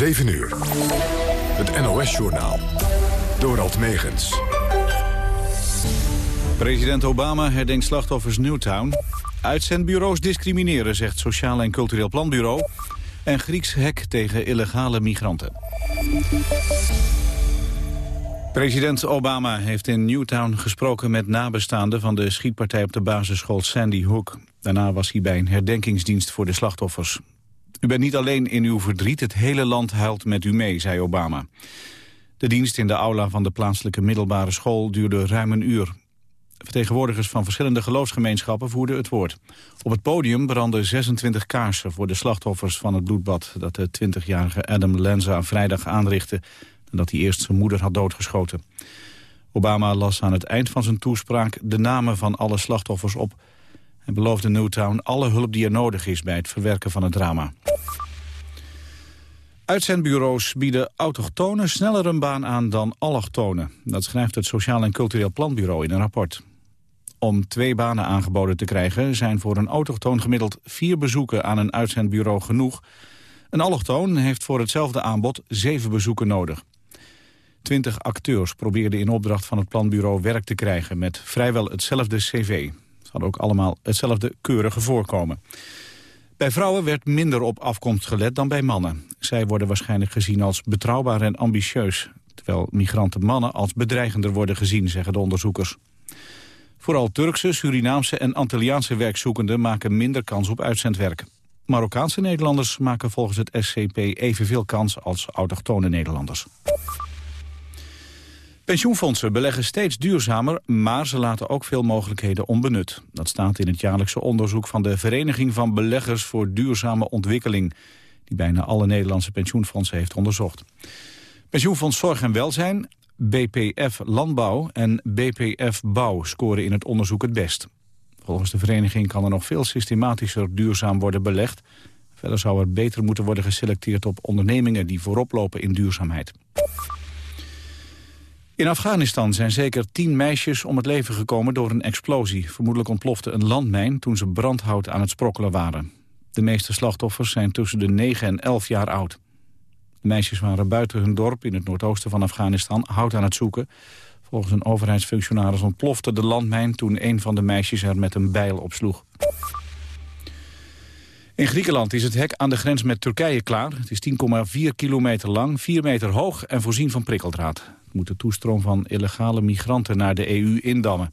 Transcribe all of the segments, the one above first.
7 uur. Het NOS-journaal. Dorald Megens. President Obama herdenkt slachtoffers Newtown. Uitzendbureaus discrimineren, zegt Sociaal en Cultureel Planbureau. En Grieks hek tegen illegale migranten. President Obama heeft in Newtown gesproken met nabestaanden van de schietpartij op de basisschool Sandy Hook. Daarna was hij bij een herdenkingsdienst voor de slachtoffers. U bent niet alleen in uw verdriet, het hele land huilt met u mee, zei Obama. De dienst in de aula van de plaatselijke middelbare school duurde ruim een uur. Vertegenwoordigers van verschillende geloofsgemeenschappen voerden het woord. Op het podium brandden 26 kaarsen voor de slachtoffers van het bloedbad... dat de 20-jarige Adam Lanza vrijdag aanrichtte... nadat hij eerst zijn moeder had doodgeschoten. Obama las aan het eind van zijn toespraak de namen van alle slachtoffers op... en beloofde Newtown alle hulp die er nodig is bij het verwerken van het drama. Uitzendbureaus bieden autochtonen sneller een baan aan dan allochtonen. Dat schrijft het Sociaal en Cultureel Planbureau in een rapport. Om twee banen aangeboden te krijgen zijn voor een autochtoon gemiddeld vier bezoeken aan een uitzendbureau genoeg. Een allochtoon heeft voor hetzelfde aanbod zeven bezoeken nodig. Twintig acteurs probeerden in opdracht van het planbureau werk te krijgen met vrijwel hetzelfde cv. Ze hadden ook allemaal hetzelfde keurige voorkomen. Bij vrouwen werd minder op afkomst gelet dan bij mannen. Zij worden waarschijnlijk gezien als betrouwbaar en ambitieus... terwijl migranten mannen als bedreigender worden gezien, zeggen de onderzoekers. Vooral Turkse, Surinaamse en Antilliaanse werkzoekenden maken minder kans op uitzendwerk. Marokkaanse Nederlanders maken volgens het SCP evenveel kans als autochtone Nederlanders. Pensioenfondsen beleggen steeds duurzamer, maar ze laten ook veel mogelijkheden onbenut. Dat staat in het jaarlijkse onderzoek van de Vereniging van Beleggers voor Duurzame Ontwikkeling, die bijna alle Nederlandse pensioenfondsen heeft onderzocht. Pensioenfonds Zorg en Welzijn, BPF Landbouw en BPF Bouw scoren in het onderzoek het best. Volgens de vereniging kan er nog veel systematischer duurzaam worden belegd. Verder zou er beter moeten worden geselecteerd op ondernemingen die voorop lopen in duurzaamheid. In Afghanistan zijn zeker tien meisjes om het leven gekomen door een explosie. Vermoedelijk ontplofte een landmijn toen ze brandhout aan het sprokkelen waren. De meeste slachtoffers zijn tussen de 9 en 11 jaar oud. De meisjes waren buiten hun dorp in het noordoosten van Afghanistan hout aan het zoeken. Volgens een overheidsfunctionaris ontplofte de landmijn toen een van de meisjes er met een bijl op sloeg. In Griekenland is het hek aan de grens met Turkije klaar. Het is 10,4 kilometer lang, 4 meter hoog en voorzien van prikkeldraad moet de toestroom van illegale migranten naar de EU indammen.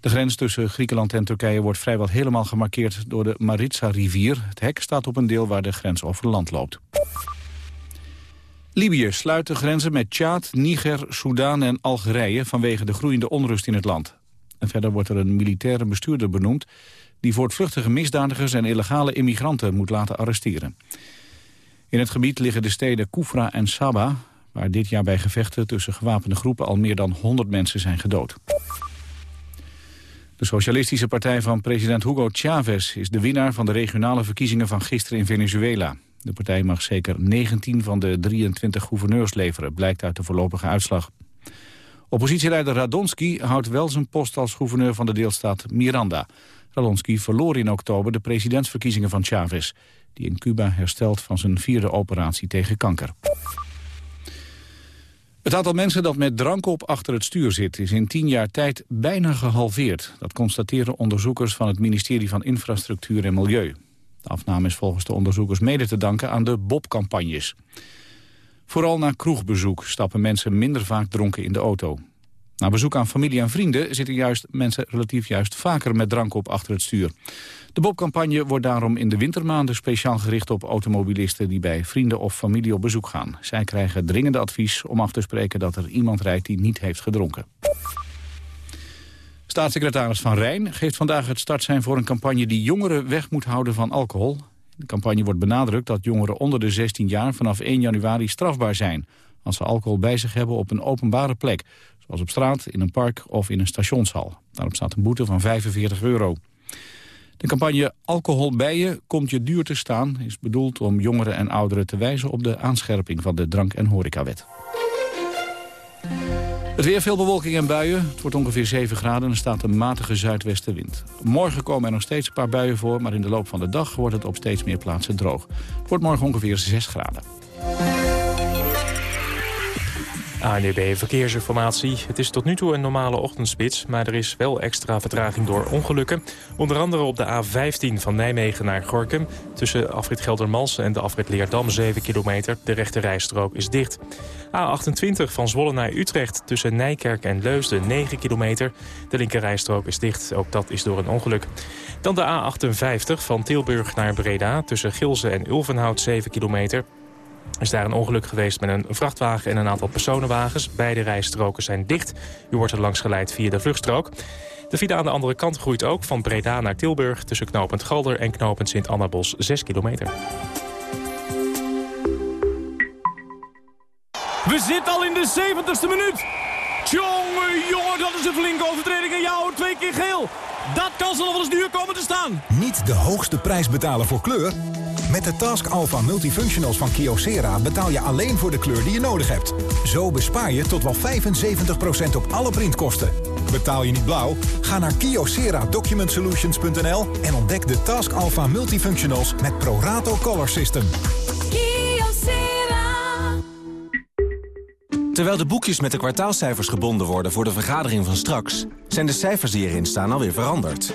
De grens tussen Griekenland en Turkije wordt vrijwel helemaal gemarkeerd door de Maritsa-rivier. Het hek staat op een deel waar de grens over land loopt. Libië sluit de grenzen met Tjaad, Niger, Soudaan en Algerije... vanwege de groeiende onrust in het land. En verder wordt er een militaire bestuurder benoemd... die voortvluchtige misdadigers en illegale immigranten moet laten arresteren. In het gebied liggen de steden Koufra en Saba waar dit jaar bij gevechten tussen gewapende groepen al meer dan 100 mensen zijn gedood. De socialistische partij van president Hugo Chavez is de winnaar van de regionale verkiezingen van gisteren in Venezuela. De partij mag zeker 19 van de 23 gouverneurs leveren, blijkt uit de voorlopige uitslag. Oppositieleider Radonski houdt wel zijn post als gouverneur van de deelstaat Miranda. Radonski verloor in oktober de presidentsverkiezingen van Chavez... die in Cuba herstelt van zijn vierde operatie tegen kanker. Het aantal mensen dat met drank op achter het stuur zit... is in tien jaar tijd bijna gehalveerd. Dat constateren onderzoekers van het ministerie van Infrastructuur en Milieu. De afname is volgens de onderzoekers mede te danken aan de Bob-campagnes. Vooral na kroegbezoek stappen mensen minder vaak dronken in de auto. Na bezoek aan familie en vrienden zitten juist mensen relatief juist vaker met drank op achter het stuur. De Bob-campagne wordt daarom in de wintermaanden speciaal gericht op automobilisten die bij vrienden of familie op bezoek gaan. Zij krijgen dringende advies om af te spreken dat er iemand rijdt die niet heeft gedronken. Staatssecretaris Van Rijn geeft vandaag het startsein voor een campagne die jongeren weg moet houden van alcohol. de campagne wordt benadrukt dat jongeren onder de 16 jaar vanaf 1 januari strafbaar zijn als ze alcohol bij zich hebben op een openbare plek, zoals op straat, in een park of in een stationshal. Daarop staat een boete van 45 euro. De campagne Alcohol bij je komt je duur te staan... is bedoeld om jongeren en ouderen te wijzen op de aanscherping van de drank- en horecawet. Het weer veel bewolking en buien. Het wordt ongeveer 7 graden en er staat een matige zuidwestenwind. Morgen komen er nog steeds een paar buien voor... maar in de loop van de dag wordt het op steeds meer plaatsen droog. Het wordt morgen ongeveer 6 graden. ANDB Verkeersinformatie. Het is tot nu toe een normale ochtendspits, maar er is wel extra vertraging door ongelukken. Onder andere op de A15 van Nijmegen naar Gorkum. Tussen afrit Geldermalsen en de afrit Leerdam 7 kilometer. De rechte rijstrook is dicht. A28 van Zwolle naar Utrecht tussen Nijkerk en Leusden 9 kilometer. De linkerrijstrook is dicht, ook dat is door een ongeluk. Dan de A58 van Tilburg naar Breda tussen Gilze en Ulvenhout 7 kilometer is daar een ongeluk geweest met een vrachtwagen en een aantal personenwagens. Beide rijstroken zijn dicht. U wordt er langs geleid via de vluchtstrook. De file aan de andere kant groeit ook van Breda naar Tilburg... tussen knooppunt Galder en knooppunt Sint-Annabos 6 kilometer. We zitten al in de 70ste minuut. Jongen, jongen, dat is een flinke overtreding. En jou twee keer geel. Dat kan zo nog wel eens duur komen te staan. Niet de hoogste prijs betalen voor kleur? Met de Task Alpha Multifunctionals van Kyocera betaal je alleen voor de kleur die je nodig hebt. Zo bespaar je tot wel 75% op alle printkosten. Betaal je niet blauw? Ga naar kyocera-document-solutions.nl en ontdek de Task Alpha Multifunctionals met Prorato Color System. Terwijl de boekjes met de kwartaalcijfers gebonden worden voor de vergadering van straks... zijn de cijfers die erin staan alweer veranderd.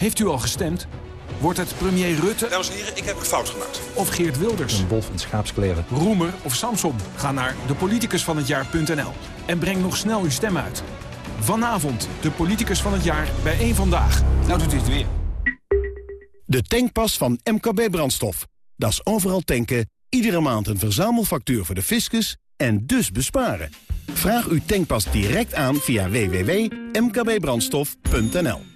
Heeft u al gestemd? Wordt het premier Rutte? Dames en heren, ik heb een fout gemaakt. Of Geert Wilders? Een wolf in schaapskleren. Roemer of Samson? Ga naar depoliticusvanhetjaar.nl en breng nog snel uw stem uit. Vanavond de politicus van het jaar bij één Vandaag. Nou doet u het weer. De tankpas van MKB Brandstof. Dat is overal tanken, iedere maand een verzamelfactuur voor de fiscus en dus besparen. Vraag uw tankpas direct aan via www.mkbbrandstof.nl.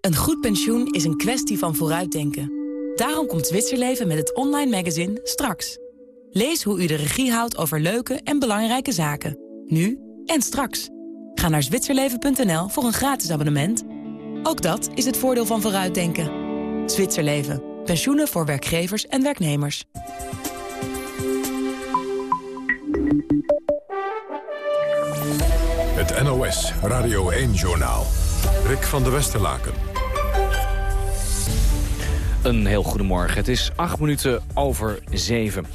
Een goed pensioen is een kwestie van vooruitdenken. Daarom komt Zwitserleven met het online magazine Straks. Lees hoe u de regie houdt over leuke en belangrijke zaken. Nu en straks. Ga naar zwitserleven.nl voor een gratis abonnement. Ook dat is het voordeel van vooruitdenken. Zwitserleven. Pensioenen voor werkgevers en werknemers. Het NOS Radio 1-journaal. Rick van der Westerlaken. Een heel goedemorgen. Het is acht minuten over zeven.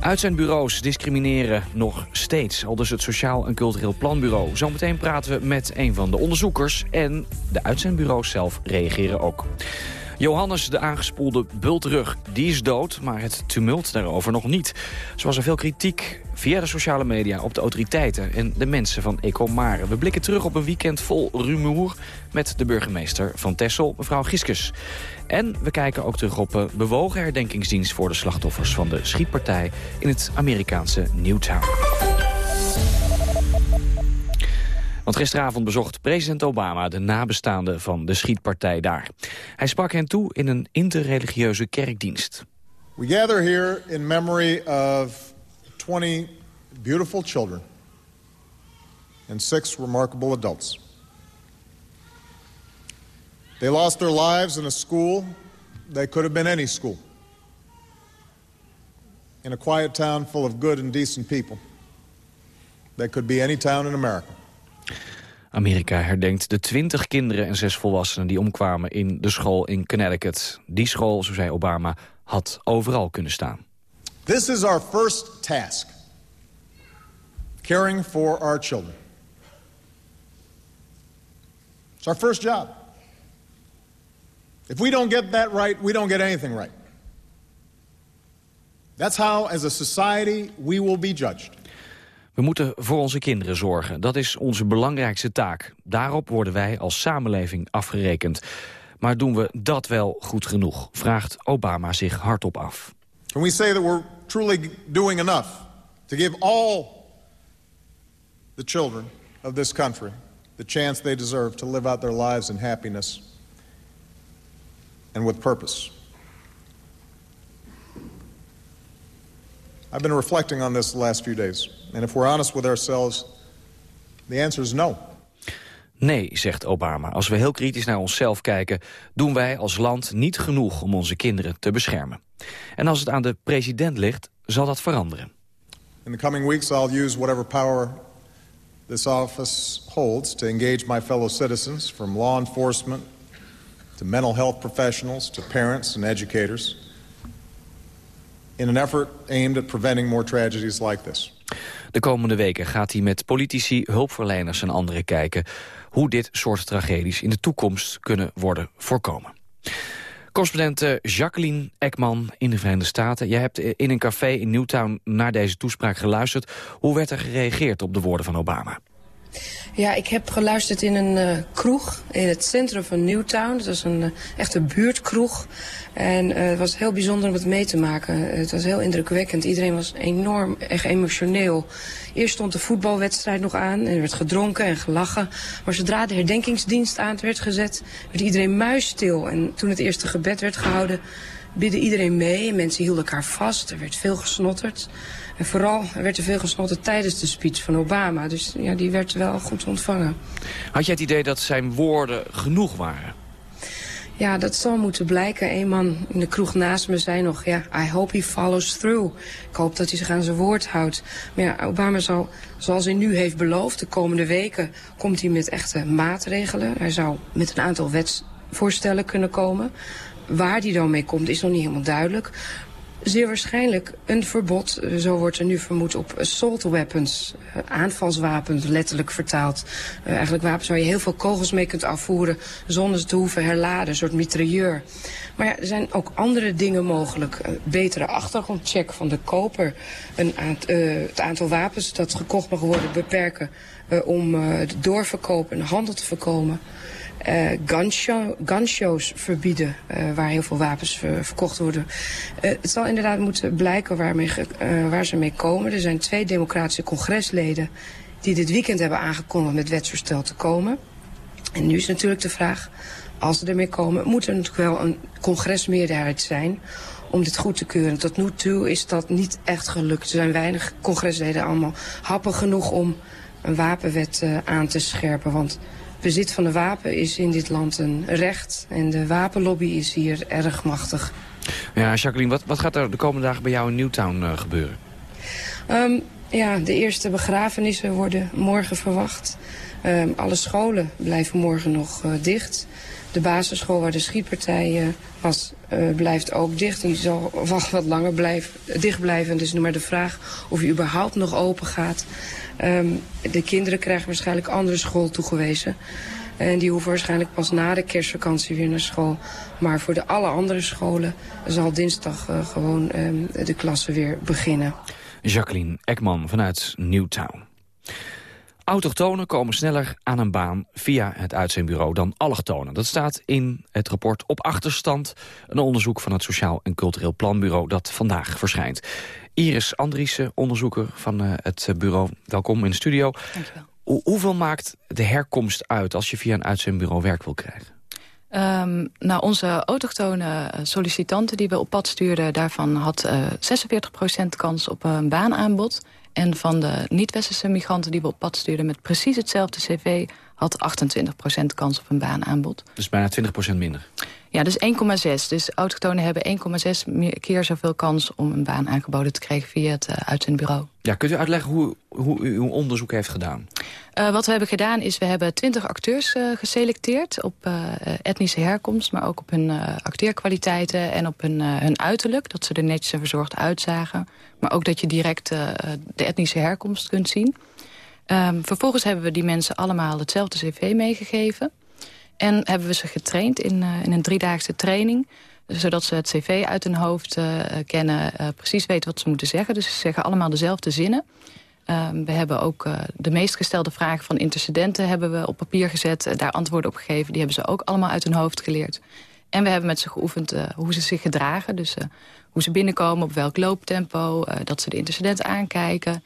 Uitzendbureaus discrimineren nog steeds, al dus het Sociaal en Cultureel Planbureau. Zometeen praten we met een van de onderzoekers en de uitzendbureaus zelf reageren ook. Johannes, de aangespoelde bultrug, die is dood, maar het tumult daarover nog niet. Zo was er veel kritiek via de sociale media op de autoriteiten en de mensen van Ecomare. We blikken terug op een weekend vol rumoer met de burgemeester van Tessel, mevrouw Giskes. En we kijken ook terug op een bewogen herdenkingsdienst voor de slachtoffers van de schietpartij in het Amerikaanse Newtown. Want gisteravond bezocht president Obama de nabestaanden van de schietpartij daar. Hij sprak hen toe in een interreligieuze kerkdienst. We gather here in memory of 20 beautiful children and six remarkable adults. They lost their lives in a school. They could have been any school. In a quiet town full of good and decent people. They could be any town in America. Amerika herdenkt de 20 kinderen en zes volwassenen die omkwamen in de school in Connecticut. Die school, zo zei Obama, had overal kunnen staan. This is our first task. Caring for our children. It's our first job. If we don't get that right, we don't get anything right. That's how, as a society, we will be judged. We moeten voor onze kinderen zorgen. Dat is onze belangrijkste taak. Daarop worden wij als samenleving afgerekend. Maar doen we dat wel goed genoeg? Vraagt Obama zich hardop af. Can we say that we're truly doing enough to give all the children of this country the chance they deserve to live out their lives in happiness and with purpose? I've been reflecting on this the last few days. And if we're honest with ourselves, the answer is no. Nee, zegt Obama. Als we heel kritisch naar onszelf kijken... doen wij als land niet genoeg om onze kinderen te beschermen. En als het aan de president ligt, zal dat veranderen. In the coming weeks, I'll use whatever power this office holds to engage my fellow citizens, from law enforcement to mental health professionals to parents and educators, in an effort aimed at preventing more tragedies like this. De komende weken gaat hij met politici, hulpverleners en anderen kijken... hoe dit soort tragedies in de toekomst kunnen worden voorkomen. Correspondent eh, Jacqueline Ekman in de Verenigde Staten. Jij hebt in een café in Newtown naar deze toespraak geluisterd. Hoe werd er gereageerd op de woorden van Obama? Ja, ik heb geluisterd in een uh, kroeg in het centrum van Newtown. Dat was een uh, echte buurtkroeg. En uh, het was heel bijzonder om het mee te maken. het was heel indrukwekkend. Iedereen was enorm echt emotioneel. Eerst stond de voetbalwedstrijd nog aan. En er werd gedronken en gelachen. Maar zodra de herdenkingsdienst aan werd gezet, werd iedereen muisstil. En toen het eerste gebed werd gehouden, bidde iedereen mee. Mensen hielden elkaar vast. Er werd veel gesnotterd. En vooral er werd er veel gesnotterd tijdens de speech van Obama. Dus ja, die werd wel goed ontvangen. Had jij het idee dat zijn woorden genoeg waren? Ja, dat zal moeten blijken. Een man in de kroeg naast me zei nog... ja, I hope he follows through. Ik hoop dat hij zich aan zijn woord houdt. Maar ja, Obama zal, zoals hij nu heeft beloofd... de komende weken komt hij met echte maatregelen. Hij zou met een aantal wetsvoorstellen kunnen komen. Waar die dan mee komt is nog niet helemaal duidelijk. Zeer waarschijnlijk een verbod, eh, zo wordt er nu vermoed, op assault weapons. Uh, aanvalswapens, letterlijk vertaald. Uh, eigenlijk wapens waar je heel veel kogels mee kunt afvoeren... zonder ze te hoeven herladen, een soort mitrailleur. Maar ja, er zijn ook andere dingen mogelijk. Betere achtergrondcheck van de koper. Een aant het aantal wapens dat gekocht mag worden beperken... om de doorverkoop en handel te voorkomen uh, gunshow, gunshows verbieden uh, waar heel veel wapens ver, verkocht worden. Uh, het zal inderdaad moeten blijken waarmee, waar ze mee komen. Er zijn twee democratische congresleden die dit weekend hebben aangekondigd met wetsvoorstel te komen. En nu is natuurlijk de vraag, als ze ermee komen, moet er natuurlijk wel een congresmeerderheid zijn om dit goed te keuren. Tot nu toe is dat niet echt gelukt. Er zijn weinig congresleden allemaal happen genoeg om een wapenwet aan te scherpen. Want bezit van een wapen is in dit land een recht. En de wapenlobby is hier erg machtig. Ja, Jacqueline, wat, wat gaat er de komende dagen bij jou in Newtown uh, gebeuren? Um, ja, de eerste begrafenissen worden morgen verwacht. Um, alle scholen blijven morgen nog uh, dicht. De basisschool waar de schietpartij uh, was, uh, blijft ook dicht. Die zal wacht wat langer blijven, dicht blijven. Dus nu maar de vraag of hij überhaupt nog open gaat. Um, de kinderen krijgen waarschijnlijk andere school toegewezen. En die hoeven waarschijnlijk pas na de kerstvakantie weer naar school. Maar voor de alle andere scholen zal dinsdag uh, gewoon um, de klasse weer beginnen. Jacqueline Ekman vanuit Newtown. Autochtonen komen sneller aan een baan via het uitzendbureau dan allochtonen. Dat staat in het rapport Op Achterstand, een onderzoek van het Sociaal en Cultureel Planbureau dat vandaag verschijnt. Iris Andriessen, onderzoeker van uh, het bureau. Welkom in de studio. Dankjewel. Ho hoeveel maakt de herkomst uit als je via een uitzendbureau werk wil krijgen? Um, nou, onze autochtone sollicitanten die we op pad stuurden... daarvan had uh, 46% kans op een baanaanbod. En van de niet-westerse migranten die we op pad stuurden... met precies hetzelfde cv had 28% kans op een baanaanbod. Dus bijna 20% minder? Ja, dus 1,6. Dus autochtonen hebben 1,6 keer zoveel kans om een baan aangeboden te krijgen via het uh, uitzendbureau. Ja, kunt u uitleggen hoe, hoe u uw onderzoek heeft gedaan? Uh, wat we hebben gedaan is, we hebben 20 acteurs uh, geselecteerd op etnische herkomst, maar ook op hun acteerkwaliteiten en op hun, hun uiterlijk. Dat ze er netjes en verzorgd uitzagen. Maar ook dat je direct de etnische herkomst kunt zien. Um, vervolgens hebben we die mensen allemaal hetzelfde cv meegegeven. En hebben we ze getraind in, uh, in een driedaagse training. Zodat ze het cv uit hun hoofd uh, kennen, uh, precies weten wat ze moeten zeggen. Dus ze zeggen allemaal dezelfde zinnen. Um, we hebben ook de meest gestelde vragen van intercedenten hebben we op papier gezet. daar antwoorden op gegeven. Die hebben ze ook allemaal uit hun hoofd geleerd. En we hebben met ze geoefend hoe ze zich gedragen. Dus hoe ze binnenkomen, op welk looptempo. dat ze de intercedent aankijken.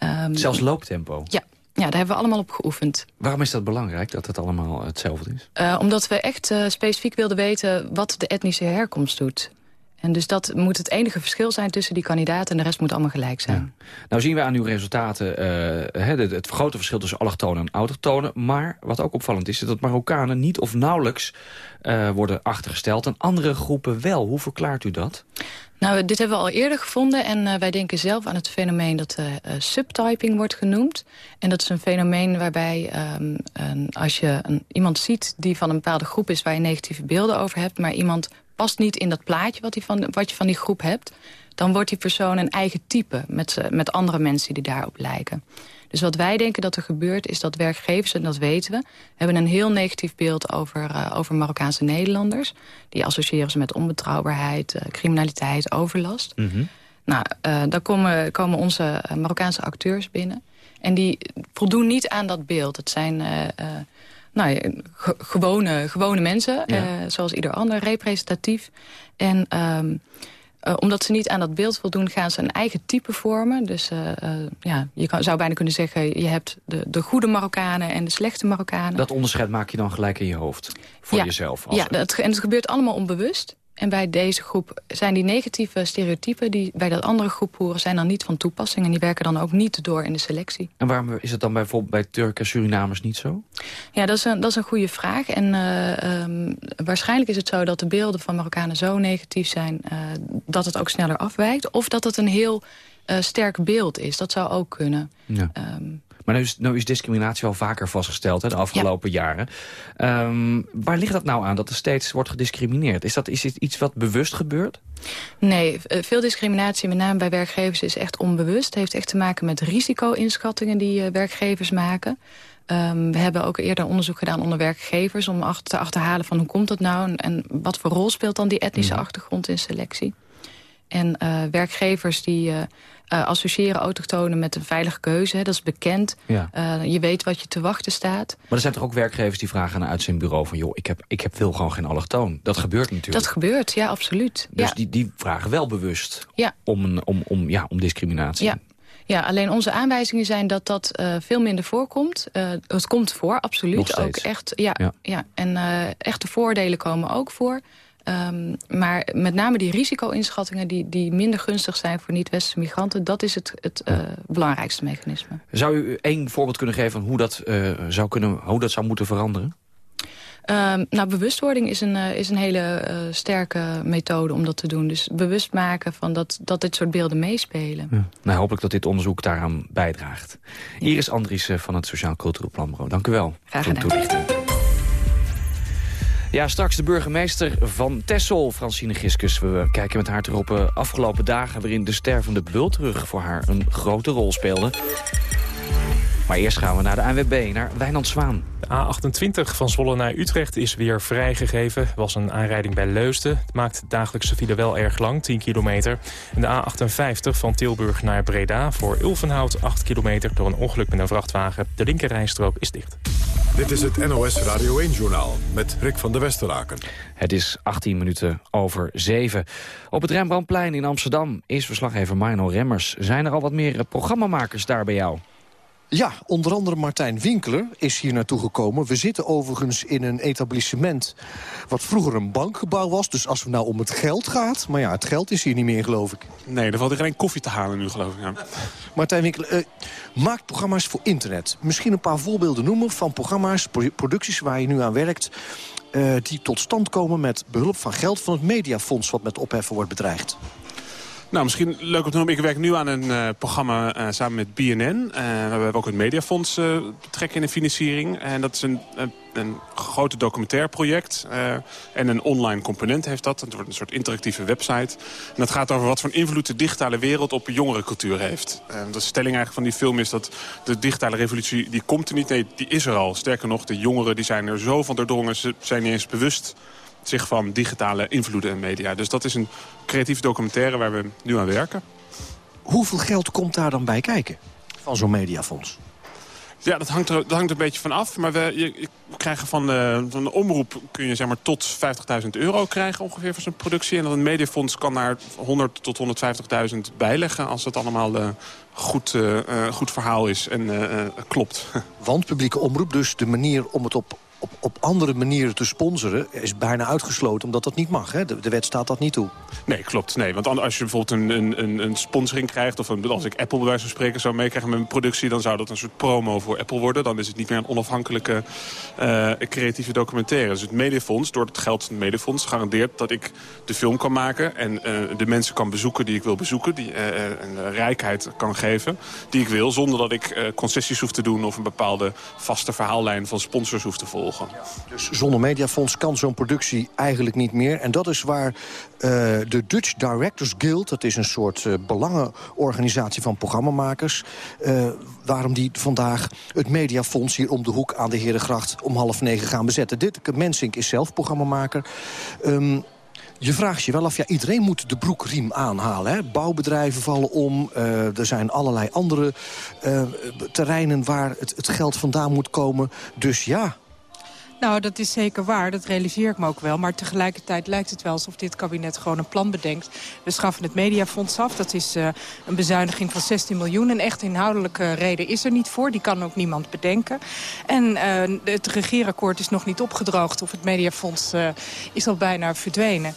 Um, Zelfs looptempo? Ja, ja, daar hebben we allemaal op geoefend. Waarom is dat belangrijk, dat het allemaal hetzelfde is? Uh, omdat we echt uh, specifiek wilden weten wat de etnische herkomst doet. En dus dat moet het enige verschil zijn tussen die kandidaten... en de rest moet allemaal gelijk zijn. Nou zien we aan uw resultaten uh, het, het grote verschil tussen allochtonen en autochtonen. Maar wat ook opvallend is, is dat Marokkanen niet of nauwelijks uh, worden achtergesteld... en andere groepen wel. Hoe verklaart u dat? Nou, dit hebben we al eerder gevonden en uh, wij denken zelf aan het fenomeen dat uh, subtyping wordt genoemd. En dat is een fenomeen waarbij um, een, als je een, iemand ziet die van een bepaalde groep is waar je negatieve beelden over hebt, maar iemand past niet in dat plaatje wat, die van, wat je van die groep hebt, dan wordt die persoon een eigen type met, met andere mensen die daarop lijken. Dus wat wij denken dat er gebeurt is dat werkgevers, en dat weten we... hebben een heel negatief beeld over, uh, over Marokkaanse Nederlanders. Die associëren ze met onbetrouwbaarheid, uh, criminaliteit, overlast. Mm -hmm. Nou, uh, daar komen, komen onze Marokkaanse acteurs binnen. En die voldoen niet aan dat beeld. Het zijn nou, gewone, gewone mensen, ja. zoals ieder ander, representatief. En... Um, uh, omdat ze niet aan dat beeld voldoen, gaan ze een eigen type vormen. Dus uh, ja, je kan, zou bijna kunnen zeggen... je hebt de, de goede Marokkanen en de slechte Marokkanen. Dat onderscheid maak je dan gelijk in je hoofd? Voor ja, jezelf? Als... Ja, dat, en het gebeurt allemaal onbewust. En bij deze groep zijn die negatieve stereotypen... die bij dat andere groep horen, zijn dan niet van toepassing... en die werken dan ook niet door in de selectie. En waarom is het dan bijvoorbeeld bij Turken en Surinamers niet zo? Ja, dat is een, dat is een goede vraag. En uh, um, waarschijnlijk is het zo dat de beelden van Marokkanen zo negatief zijn... Uh, dat het ook sneller afwijkt. Of dat het een heel uh, sterk beeld is. Dat zou ook kunnen. Ja. Um, maar nu is, nu is discriminatie al vaker vastgesteld hè, de afgelopen ja. jaren. Um, waar ligt dat nou aan dat er steeds wordt gediscrimineerd? Is, dat, is dit iets wat bewust gebeurt? Nee, veel discriminatie, met name bij werkgevers, is echt onbewust. Het heeft echt te maken met risico-inschattingen die uh, werkgevers maken. Um, we hebben ook eerder onderzoek gedaan onder werkgevers... om achter, te achterhalen van hoe komt dat nou... en, en wat voor rol speelt dan die etnische ja. achtergrond in selectie. En uh, werkgevers die... Uh, uh, associëren autochtonen met een veilige keuze. Hè, dat is bekend. Ja. Uh, je weet wat je te wachten staat. Maar er zijn toch ook werkgevers die vragen aan uit zijn bureau van... joh, ik, heb, ik heb, wil gewoon geen allochtoon. Dat gebeurt natuurlijk. Dat gebeurt, ja, absoluut. Dus ja. Die, die vragen wel bewust ja. om, een, om, om, ja, om discriminatie. Ja. Ja, alleen onze aanwijzingen zijn dat dat uh, veel minder voorkomt. Uh, het komt voor, absoluut. Ook echt, ja, ja. ja. En uh, echte voordelen komen ook voor. Um, maar met name die risico-inschattingen die, die minder gunstig zijn voor niet-westerse migranten... dat is het, het uh, belangrijkste mechanisme. Zou u één voorbeeld kunnen geven van hoe dat, uh, zou, kunnen, hoe dat zou moeten veranderen? Um, nou, bewustwording is een, uh, is een hele uh, sterke methode om dat te doen. Dus bewust maken van dat, dat dit soort beelden meespelen. Ja. Nou, hopelijk dat dit onderzoek daaraan bijdraagt. Ja. Iris Andriessen van het Sociaal Cultureel Planbureau. Dank u wel. Graag gedaan. Ja, straks de burgemeester van Tessel, Francine Giskus. We kijken met haar terug op afgelopen dagen... waarin de stervende bultrug voor haar een grote rol speelde. Maar eerst gaan we naar de ANWB, naar Wijnand Zwaan. De A28 van Zwolle naar Utrecht is weer vrijgegeven. was een aanrijding bij Leusden. Het maakt de dagelijkse file wel erg lang, 10 kilometer. En de A58 van Tilburg naar Breda voor Ulvenhout, 8 kilometer... door een ongeluk met een vrachtwagen. De linkerrijstrook is dicht. Dit is het NOS Radio 1-journaal met Rick van der Westeraken. Het is 18 minuten over 7. Op het Rembrandtplein in Amsterdam is verslaggever Mino Remmers. Zijn er al wat meer programmamakers daar bij jou? Ja, onder andere Martijn Winkler is hier naartoe gekomen. We zitten overigens in een etablissement wat vroeger een bankgebouw was. Dus als het nou om het geld gaat... maar ja, het geld is hier niet meer, geloof ik. Nee, er valt er geen koffie te halen nu, geloof ik. Ja. Martijn Winkler, uh, maakt programma's voor internet. Misschien een paar voorbeelden noemen van programma's, producties waar je nu aan werkt... Uh, die tot stand komen met behulp van geld van het Mediafonds... wat met opheffen wordt bedreigd. Nou, misschien leuk om te noemen. Ik werk nu aan een uh, programma uh, samen met BNN. Uh, we hebben ook het Mediafonds betrekken in de financiering. En dat is een, een, een grote documentair project. en een online component heeft dat. Het wordt een soort interactieve website. En dat gaat over wat voor invloed de digitale wereld op jongerencultuur heeft. de stelling eigenlijk van die film is dat de digitale revolutie, die komt er niet. Nee, die is er al. Sterker nog, de jongeren die zijn er zo van doordrongen. Ze zijn niet eens bewust zich van digitale invloeden en media. Dus dat is een creatieve documentaire waar we nu aan werken. Hoeveel geld komt daar dan bij kijken van zo'n mediafonds? Ja, dat hangt, er, dat hangt er een beetje van af. Maar we, je, je krijgen van de, van de omroep kun je zeg maar tot 50.000 euro krijgen ongeveer voor zo'n productie. En dan een mediafonds kan daar 100 tot 150.000 bijleggen als het allemaal uh, goed, uh, goed verhaal is en klopt. Want publieke omroep dus de manier om het op op, andere manieren te sponsoren... is bijna uitgesloten, omdat dat niet mag. Hè? De, wet staat dat niet toe. Nee, klopt. Nee, want als je bijvoorbeeld een, een, een sponsoring krijgt... of als ik Apple bij wijze van spreken zou meekrijgen met mijn productie... dan zou dat een soort promo voor Apple worden. Dan is het niet meer een onafhankelijke uh, creatieve documentaire. Dus het Mediafonds, door het geld van het Mediafonds... garandeert dat ik de film kan maken... en uh, de mensen kan bezoeken die ik wil bezoeken... die uh, een rijkheid kan geven die ik wil... zonder dat ik concessies hoef te doen... of een bepaalde vaste verhaallijn van sponsors hoef te volgen. Dus zonder Mediafonds kan zo'n productie eigenlijk niet meer. En dat is waar de Dutch Directors Guild... dat is een soort belangenorganisatie van programmamakers... waarom die vandaag het Mediafonds hier om de hoek aan de Herengracht... om half negen gaan bezetten. Dit, Mensink is zelf programmamaker. Um, je vraagt je wel af, ja, iedereen moet de broekriem aanhalen. Hè? Bouwbedrijven vallen om, er zijn allerlei andere terreinen... waar het, het geld vandaan moet komen. Dus ja, nou, dat is zeker waar. Dat realiseer ik me ook wel. Maar tegelijkertijd lijkt het wel alsof dit kabinet gewoon een plan bedenkt. We schaffen het mediafonds af. Dat is uh, een bezuiniging van 16 miljoen. Een echt inhoudelijke reden is er niet voor. Die kan ook niemand bedenken. En uh, het regeerakkoord is nog niet opgedroogd. Of het mediafonds is al bijna verdwenen.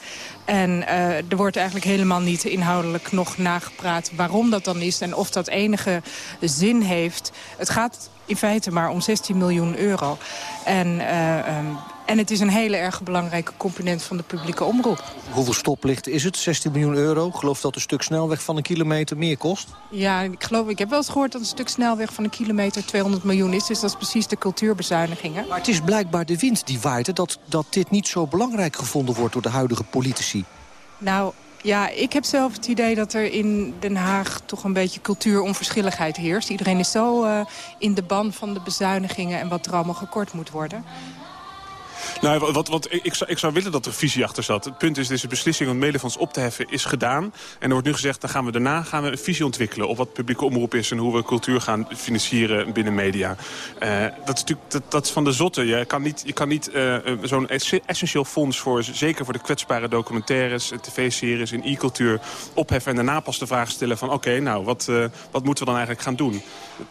En uh, er wordt eigenlijk helemaal niet inhoudelijk nog nagepraat waarom dat dan is en of dat enige zin heeft. Het gaat in feite maar om 16 miljoen euro. En, uh, um, en het is een hele erg belangrijke component van de publieke omroep. Hoeveel stoplichten is het? 16 miljoen euro? Geloof dat een stuk snelweg van een kilometer meer kost? Ja, ik geloof, ik heb wel eens gehoord dat een stuk snelweg van een kilometer 200 miljoen is. Dus dat is precies de cultuurbezuinigingen. Maar het is blijkbaar de wind die waait, dat, dat dit niet zo belangrijk gevonden wordt door de huidige politici. Nou, ja, ik heb zelf het idee dat er in Den Haag toch een beetje cultuuronverschilligheid heerst. Iedereen is zo uh, in de ban van de bezuinigingen en wat er allemaal gekort moet worden. Nou, wat, wat, ik, zou, ik zou willen dat er visie achter zat. Het punt is, deze beslissing om het medefonds op te heffen is gedaan. En er wordt nu gezegd, dan gaan we daarna gaan we een visie ontwikkelen... op wat publieke omroep is en hoe we cultuur gaan financieren binnen media. Uh, dat, is natuurlijk, dat, dat is van de zotte. Je kan niet, je kan niet uh, zo'n essentieel fonds, voor, zeker voor de kwetsbare documentaires... tv-series en e-cultuur opheffen... en daarna pas de vraag stellen van... oké, nou, wat, wat moeten we dan eigenlijk gaan doen?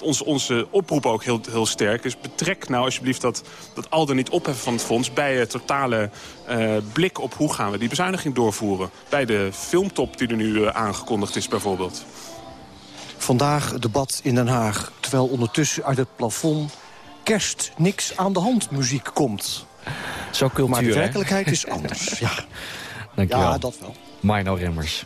Onze, onze oproep ook heel, heel sterk is... betrek nou alsjeblieft dat, dat al dan niet opheffen van het fonds bij het totale uh, blik op hoe gaan we die bezuiniging doorvoeren. Bij de filmtop die er nu uh, aangekondigd is bijvoorbeeld. Vandaag debat in Den Haag, terwijl ondertussen uit het plafond kerst niks aan de hand muziek komt. Zo cultuur, Maar de werkelijkheid is anders. ja. Dankjewel. Ja, dat wel. Mino Remmers.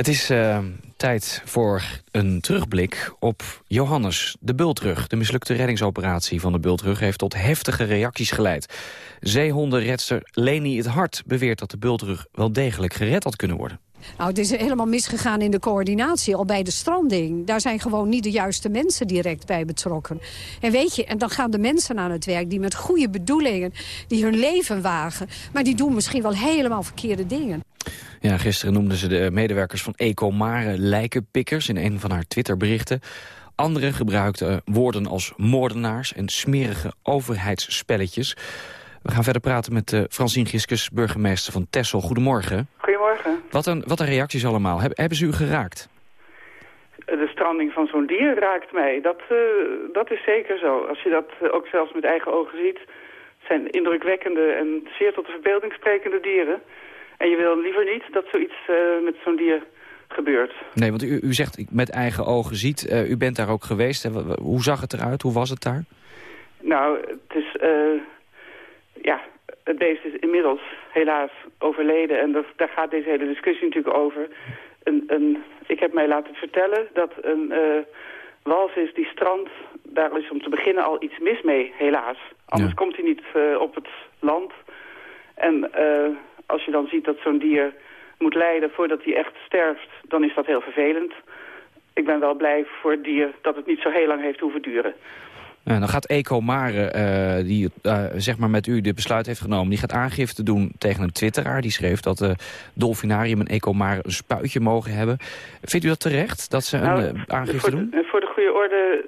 Het is uh, tijd voor een terugblik op Johannes, de bultrug. De mislukte reddingsoperatie van de bultrug heeft tot heftige reacties geleid. Zeehondenredster Leni het Hart beweert dat de bultrug wel degelijk gered had kunnen worden. Nou, het is helemaal misgegaan in de coördinatie, al bij de stranding. Daar zijn gewoon niet de juiste mensen direct bij betrokken. En weet je, en dan gaan de mensen aan het werk die met goede bedoelingen... die hun leven wagen, maar die doen misschien wel helemaal verkeerde dingen. Ja, gisteren noemden ze de medewerkers van Ecomare lijkenpikkers in een van haar Twitterberichten. Anderen gebruikten woorden als moordenaars en smerige overheidsspelletjes. We gaan verder praten met uh, Francine Giskus, burgemeester van Tessel. Goedemorgen. Goedemorgen. Wat een, wat een reacties allemaal. Heb, hebben ze u geraakt? De stranding van zo'n dier raakt mij. Dat, uh, dat is zeker zo. Als je dat uh, ook zelfs met eigen ogen ziet... Het zijn indrukwekkende en zeer tot de verbeelding sprekende dieren. En je wil liever niet dat zoiets met zo'n dier gebeurt. Nee, want u, u zegt met eigen ogen ziet. u bent daar ook geweest. Hoe zag het eruit? Hoe was het daar? Nou, het is ja, het beest is inmiddels helaas overleden. En dat, daar gaat deze hele discussie natuurlijk over. Een, een, ik heb mij laten vertellen dat een uh, walvis die strand... daar is om te beginnen al iets mis mee, helaas. Anders komt hij niet uh, op het land. En uh, als je dan ziet dat zo'n dier moet lijden voordat hij echt sterft... dan is dat heel vervelend. Ik ben wel blij voor het dier dat het niet zo heel lang heeft hoeven duren. Dan gaat Ecomare, uh, die uh, zeg maar met u dit besluit heeft genomen... die gaat aangifte doen tegen een twitteraar. Die schreef dat de Dolfinarium en Ecomare een spuitje mogen hebben. Vindt u dat terecht, dat ze nou, een aangifte voor doen? De, voor de goede orde,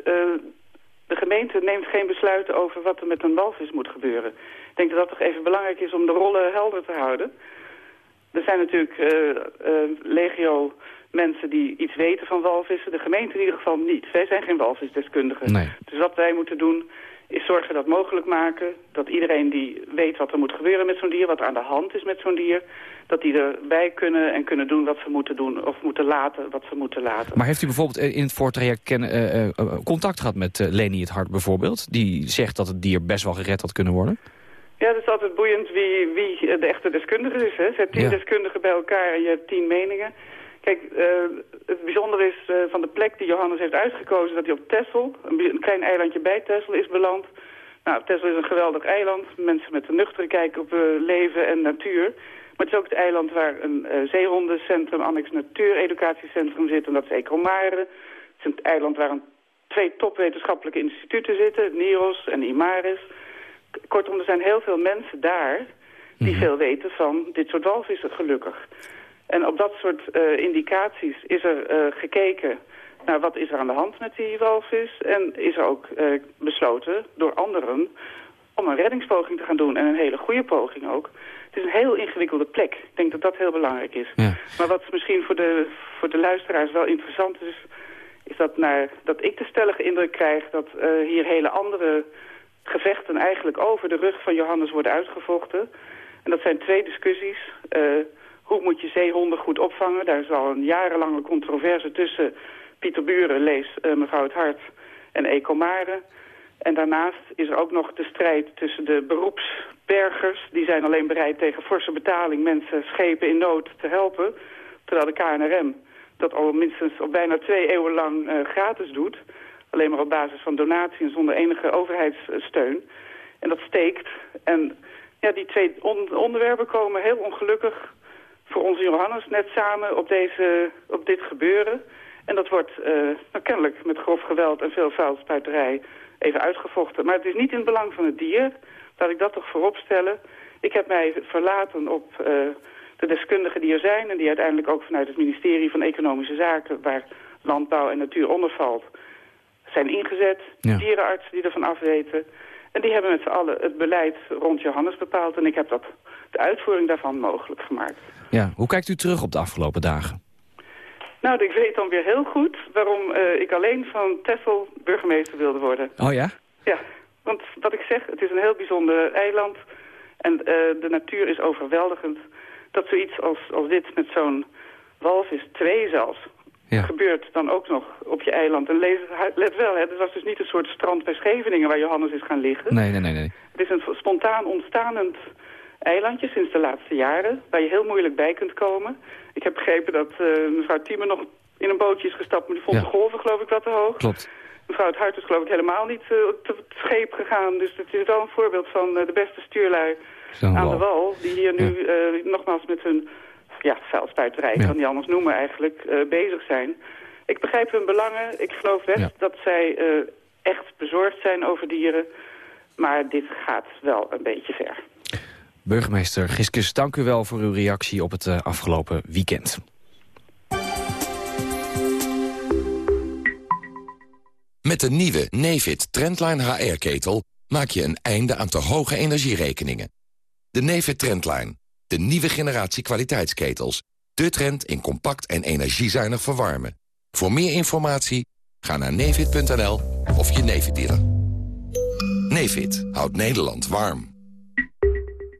de gemeente neemt geen besluiten over wat er met een walvis moet gebeuren. Ik denk dat dat toch even belangrijk is om de rollen helder te houden. Er zijn natuurlijk legio mensen die iets weten van walvissen. De gemeente in ieder geval niet. Wij zijn geen walvisdeskundigen. Nee. Dus wat wij moeten doen is zorgen dat mogelijk maken. Dat iedereen die weet wat er moet gebeuren met zo'n dier, wat aan de hand is met zo'n dier... dat die erbij kunnen en kunnen doen wat ze moeten doen of moeten laten wat ze moeten laten. Maar heeft u bijvoorbeeld eh, in het voortraject ken, eh, eh, contact gehad met uh, Leni het Hart bijvoorbeeld? Die zegt dat het dier best wel gered had kunnen worden? Ja, het is altijd boeiend wie, wie de echte deskundige is. Hè. Ze hebben tien Ja. deskundigen bij elkaar en je hebt tien meningen. Kijk, eh, het bijzondere is eh, van de plek die Johannes heeft uitgekozen... dat hij op Texel, een, klein eilandje bij Texel, is beland. Nou, Texel is een geweldig eiland. Mensen met een nuchtere kijk op eh, leven en natuur. Maar het is ook het eiland waar een eh, zeehondencentrum, annex natuureducatiecentrum zit. En dat is Ecomare. Het is een eiland waar een, twee topwetenschappelijke instituten zitten. het NIROS en IMARIS. Kortom, er zijn heel veel mensen daar die veel weten van dit soort walvissen, gelukkig. En op dat soort eh, indicaties is er eh, gekeken naar wat is er aan de hand met die walvis. En is er ook eh, besloten door anderen om een reddingspoging te gaan doen. En een hele goede poging ook. Het is een heel ingewikkelde plek. Ik denk dat dat heel belangrijk is. Maar wat misschien voor de, voor de luisteraars wel interessant is... is dat, naar, dat ik de stellige indruk krijg dat hier hele andere gevechten eigenlijk over de rug van Johannes worden uitgevochten. En dat zijn twee discussies. Eh, hoe moet je zeehonden goed opvangen? Daar is al een jarenlange controverse tussen Pieter Buren, lees eh, mevrouw het Hart, en Ecomare. En daarnaast is er ook nog de strijd tussen de beroepsbergers. Die zijn alleen bereid tegen forse betaling mensen, schepen in nood te helpen. Terwijl de KNRM dat al minstens al bijna twee eeuwen lang eh, gratis doet. Alleen maar op basis van donatie en zonder enige overheidssteun. En dat steekt. En ja, die twee on- onderwerpen komen heel ongelukkig voor onze Johannes net samen op, deze, op dit gebeuren. En dat wordt eh, nou, kennelijk met grof geweld en veel vuilspuiterij even uitgevochten. Maar het is niet in het belang van het dier. Laat ik dat toch voorop stellen. Ik heb mij verlaten op eh, de deskundigen die er zijn... en die uiteindelijk ook vanuit het ministerie van Economische Zaken... waar landbouw en natuur onder valt, zijn ingezet. Ja. Dierenartsen die ervan afweten. En die hebben met z'n allen het beleid rond Johannes bepaald. En ik heb dat, de uitvoering daarvan mogelijk gemaakt. Ja. Hoe kijkt u terug op de afgelopen dagen? Nou, ik weet dan weer heel goed waarom eh, ik alleen van Texel burgemeester wilde worden. Oh ja? Ja, want wat ik zeg, het is een heel bijzonder eiland. En eh, de natuur is overweldigend. Dat zoiets als, als dit met zo'n walvis, twee zelfs, gebeurt dan ook nog op je eiland. En let wel, hè, het was dus niet een soort strand bij Scheveningen waar Johannes is gaan liggen. Nee, nee, nee. nee. Het is een spontaan ontstaanend eilandje sinds de laatste jaren, waar je heel moeilijk bij kunt komen. Ik heb begrepen dat eh, mevrouw Thieme nog in een bootje is gestapt, maar die vond Ja. de golven geloof ik wat te hoog. Klopt. Mevrouw het Hart is geloof ik helemaal niet eh, te te scheep gegaan. Dus het is wel een voorbeeld van eh, de beste stuurlui aan de wal. Die hier nu eh, nogmaals met hun ja, vuilspuiterij, ik Ja. kan die anders noemen eigenlijk, eh, bezig zijn. Ik begrijp hun belangen. Ik geloof best Ja. dat zij eh, echt bezorgd zijn over dieren. Maar dit gaat wel een beetje ver. Burgemeester Giskus, dank u wel voor uw reactie op het eh, afgelopen weekend. Met de nieuwe Nefit Trendline HR-ketel maak je een einde aan te hoge energierekeningen. De Nefit Trendline, de nieuwe generatie kwaliteitsketels. De trend in compact en energiezuinig verwarmen. Voor meer informatie ga naar nefit.nl of je Nefit dealer. Nefit houdt Nederland warm.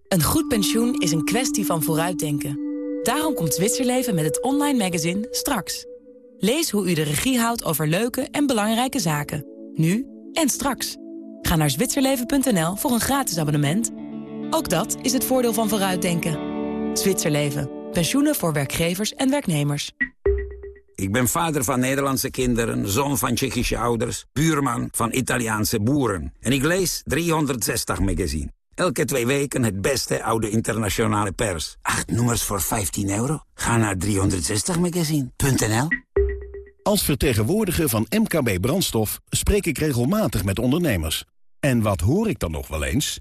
Een goed pensioen is een kwestie van vooruitdenken. Daarom komt Zwitserleven met het online magazine Straks. Lees hoe u de regie houdt over leuke en belangrijke zaken. Nu en straks. Ga naar zwitserleven.nl voor een gratis abonnement. Ook dat is het voordeel van vooruitdenken. Zwitserleven. Pensioenen voor werkgevers en werknemers. Ik ben vader van Nederlandse kinderen, zoon van Tsjechische ouders, buurman van Italiaanse boeren. En ik lees 360 magazine. Elke twee weken het beste oude internationale pers. Acht nummers voor 15 euro? Ga naar 360magazine.nl Als vertegenwoordiger van MKB Brandstof spreek ik regelmatig met ondernemers. En wat hoor ik dan nog wel eens?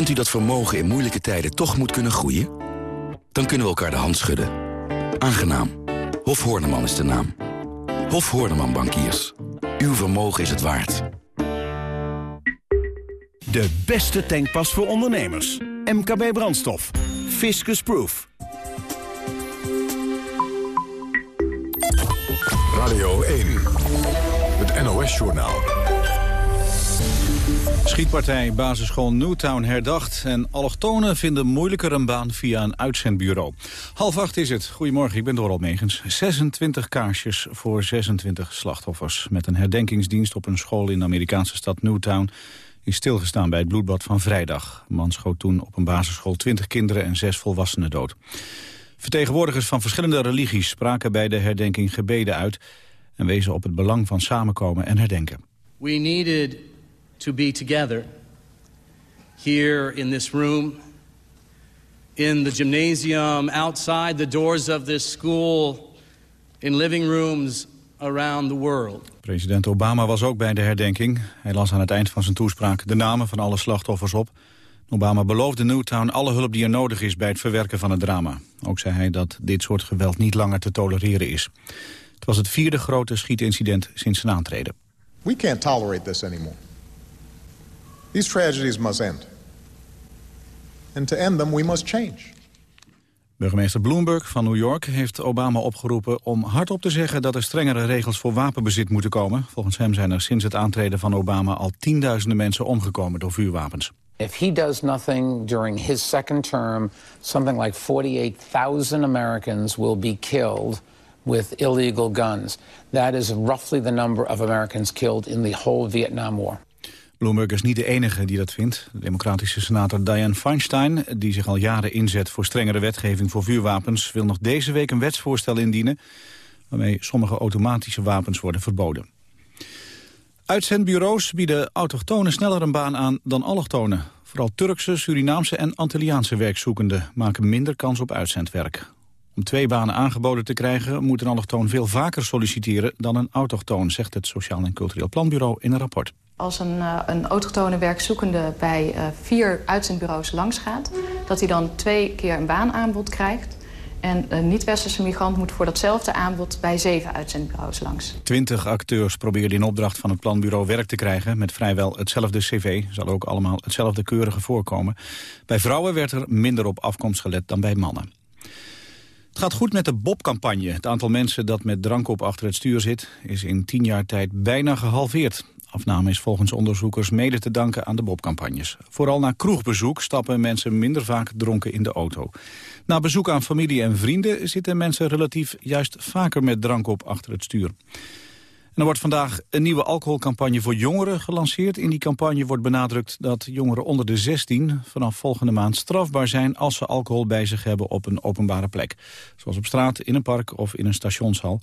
Vindt u dat vermogen in moeilijke tijden toch moet kunnen groeien? Dan kunnen we elkaar de hand schudden. Aangenaam. Hof Horneman is de naam. Hof Horneman Bankiers. Uw vermogen is het waard. De beste tankpas voor ondernemers. MKB Brandstof. Fiscus Proof. Radio 1. Het NOS-journaal. Schietpartij basisschool Newtown herdacht en allochtonen vinden moeilijker een baan via een uitzendbureau. Half acht is het. Goedemorgen, ik ben Doral Megens. 26 kaarsjes voor 26 slachtoffers. Met een herdenkingsdienst op een school in de Amerikaanse stad Newtown is stilgestaan bij het bloedbad van vrijdag. Een man schoot toen op een basisschool 20 kinderen en 6 volwassenen dood. Vertegenwoordigers van verschillende religies spraken bij de herdenking gebeden uit... en wezen op het belang van samenkomen en herdenken. We needed to be together here in this room, in the gymnasium, outside the doors of this school, in living rooms around the world. President Obama was ook bij de herdenking. Hij las aan het eind van zijn toespraak de namen van alle slachtoffers op. Obama beloofde Newtown alle hulp die er nodig is bij het verwerken van het drama. Ook zei hij dat dit soort geweld niet langer te tolereren is. Het was het vierde grote schietincident sinds zijn aantreden. We can't tolerate this anymore. These tragedies must end. And to end them, we must change. Burgemeester Bloomberg van New York heeft Obama opgeroepen om hardop te zeggen dat er strengere regels voor wapenbezit moeten komen. Volgens hem zijn er sinds het aantreden van Obama al tienduizenden mensen omgekomen door vuurwapens. If he does nothing during his second term, something like 48,000 Americans will be killed with illegal guns. That is roughly the number of Americans killed in the whole Vietnam War. Bloomberg is niet de enige die dat vindt. De democratische senator Dianne Feinstein, die zich al jaren inzet voor strengere wetgeving voor vuurwapens, wil nog deze week een wetsvoorstel indienen waarmee sommige automatische wapens worden verboden. Uitzendbureaus bieden autochtonen sneller een baan aan dan allochtonen. Vooral Turkse, Surinaamse en Antilliaanse werkzoekenden maken minder kans op uitzendwerk. Om twee banen aangeboden te krijgen moet een allochtoon veel vaker solliciteren dan een autochtoon, zegt het Sociaal en Cultureel Planbureau in een rapport. Als een, uh, een autochtone werkzoekende bij uh, vier uitzendbureaus langsgaat... dat hij dan twee keer een baanaanbod krijgt... En een niet-westerse migrant moet voor datzelfde aanbod bij zeven uitzendbureaus langs. Twintig acteurs probeerden in opdracht van het planbureau werk te krijgen... met vrijwel hetzelfde cv, zal ook allemaal hetzelfde keurige voorkomen. Bij vrouwen werd er minder op afkomst gelet dan bij mannen. Het gaat goed met de Bob-campagne. Het aantal mensen dat met drank op achter het stuur zit... is in tien jaar tijd bijna gehalveerd. Afname is volgens onderzoekers mede te danken aan de Bob-campagnes. Vooral na kroegbezoek stappen mensen minder vaak dronken in de auto. Na bezoek aan familie en vrienden zitten mensen relatief juist vaker met drank op achter het stuur. Er wordt vandaag een nieuwe alcoholcampagne voor jongeren gelanceerd. In die campagne wordt benadrukt dat jongeren onder de 16 vanaf volgende maand strafbaar zijn als ze alcohol bij zich hebben op een openbare plek. Zoals op straat, in een park of in een stationshal.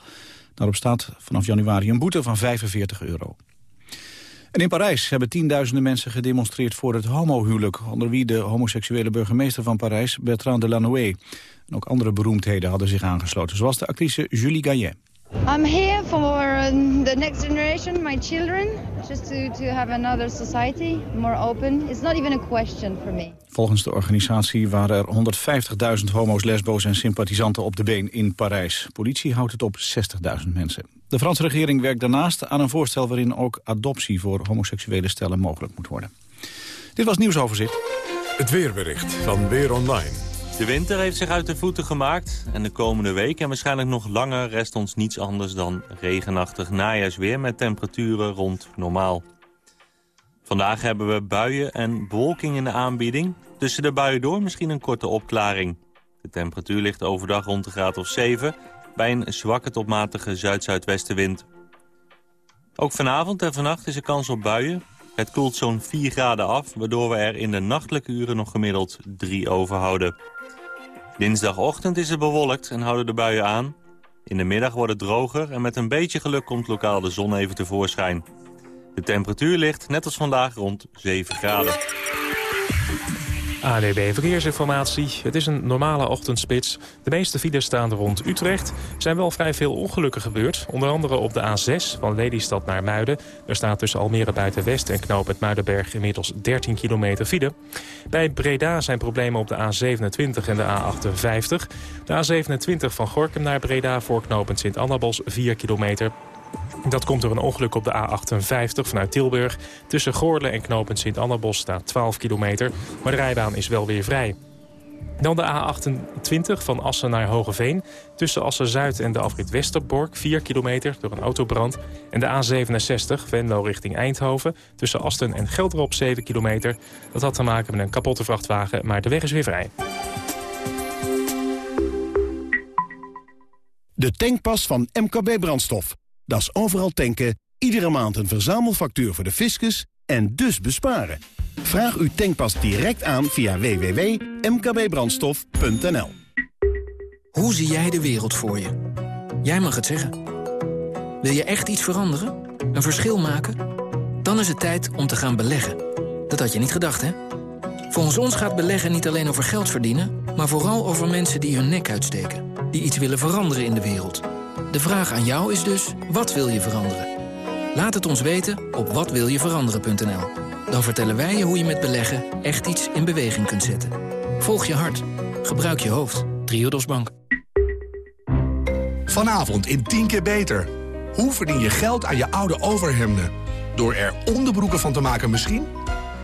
Daarop staat vanaf januari een boete van 45 euro. En in Parijs hebben tienduizenden mensen gedemonstreerd voor het homohuwelijk. Onder wie de homoseksuele burgemeester van Parijs, Bertrand Delanoë. En ook andere beroemdheden hadden zich aangesloten, zoals de actrice Julie Gayet. I'm here for um, the next generation, my children, just to, to have another society, more open. It's not even a question for me. Volgens de organisatie waren er 150.000 homo's, lesbo's en sympathisanten op de been in Parijs. Politie houdt het op 60.000 mensen. De Franse regering werkt daarnaast aan een voorstel waarin ook adoptie voor homoseksuele stellen mogelijk moet worden. Dit was nieuwsoverzicht. Het weerbericht van Weer Online. De winter heeft zich uit de voeten gemaakt en de komende week en waarschijnlijk nog langer rest ons niets anders dan regenachtig najaarsweer met temperaturen rond normaal. Vandaag hebben we buien en bewolking in de aanbieding. Tussen de buien door misschien een korte opklaring. De temperatuur ligt overdag rond de graad of 7 bij een zwakke tot matige zuid-zuidwestenwind. Ook vanavond en vannacht is er kans op buien. Het koelt zo'n 4 graden af, waardoor we er in de nachtelijke uren nog gemiddeld 3 overhouden. Dinsdagochtend is het bewolkt en houden de buien aan. In de middag wordt het droger en met een beetje geluk komt lokaal de zon even tevoorschijn. De temperatuur ligt, net als vandaag, rond 7 graden. ADB Verkeersinformatie. Het is een normale ochtendspits. De meeste files staan rond Utrecht. Er zijn wel vrij veel ongelukken gebeurd. Onder andere op de A6 van Lelystad naar Muiden. Er staat tussen Almere Buitenwest en Knoop het Muidenberg inmiddels 13 kilometer file. Bij Breda zijn problemen op de A27 en de A58. De A27 van Gorkum naar Breda voor knooppunt Sint-Annabos 4 kilometer. Dat komt door een ongeluk op de A58 vanuit Tilburg. Tussen Goorle en knooppunt Sint-Annabos staat 12 kilometer. Maar de rijbaan is wel weer vrij. Dan de A28 van Assen naar Hogeveen. Tussen Assen-Zuid en de afrit Westerbork 4 kilometer door een autobrand. En de A67 Venlo richting Eindhoven. Tussen Asten en Gelderop 7 kilometer. Dat had te maken met een kapotte vrachtwagen, maar de weg is weer vrij. De tankpas van MKB Brandstof. Dat is overal tanken, iedere maand een verzamelfactuur voor de fiscus en dus besparen. Vraag uw tankpas direct aan via www.mkbbrandstof.nl Hoe zie jij de wereld voor je? Jij mag het zeggen. Wil je echt iets veranderen? Een verschil maken? Dan is het tijd om te gaan beleggen. Dat had je niet gedacht, hè? Volgens ons gaat beleggen niet alleen over geld verdienen... maar vooral over mensen die hun nek uitsteken. Die iets willen veranderen in de wereld. De vraag aan jou is dus, wat wil je veranderen? Laat het ons weten op watwiljeveranderen.nl. Dan vertellen wij je hoe je met beleggen echt iets in beweging kunt zetten. Volg je hart. Gebruik je hoofd. Triodos Bank. Vanavond in 10 keer beter. Hoe verdien je geld aan je oude overhemden? Door er onderbroeken van te maken misschien?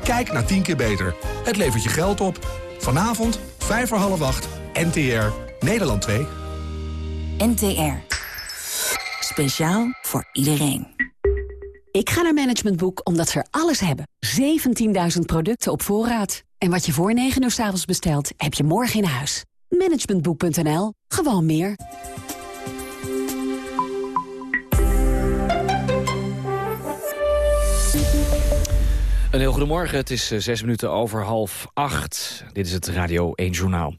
Kijk naar 10 keer beter. Het levert je geld op. Vanavond, 5 voor half 8, NTR, Nederland 2. NTR. Speciaal voor iedereen. Ik ga naar Management Boek omdat ze er alles hebben. 17.000 producten op voorraad. En wat je voor 9 uur s avonds bestelt, heb je morgen in huis. Managementboek.nl. Gewoon meer. Een heel goedemorgen, het is eh, zes minuten over half acht. Dit is het Radio 1 Journaal.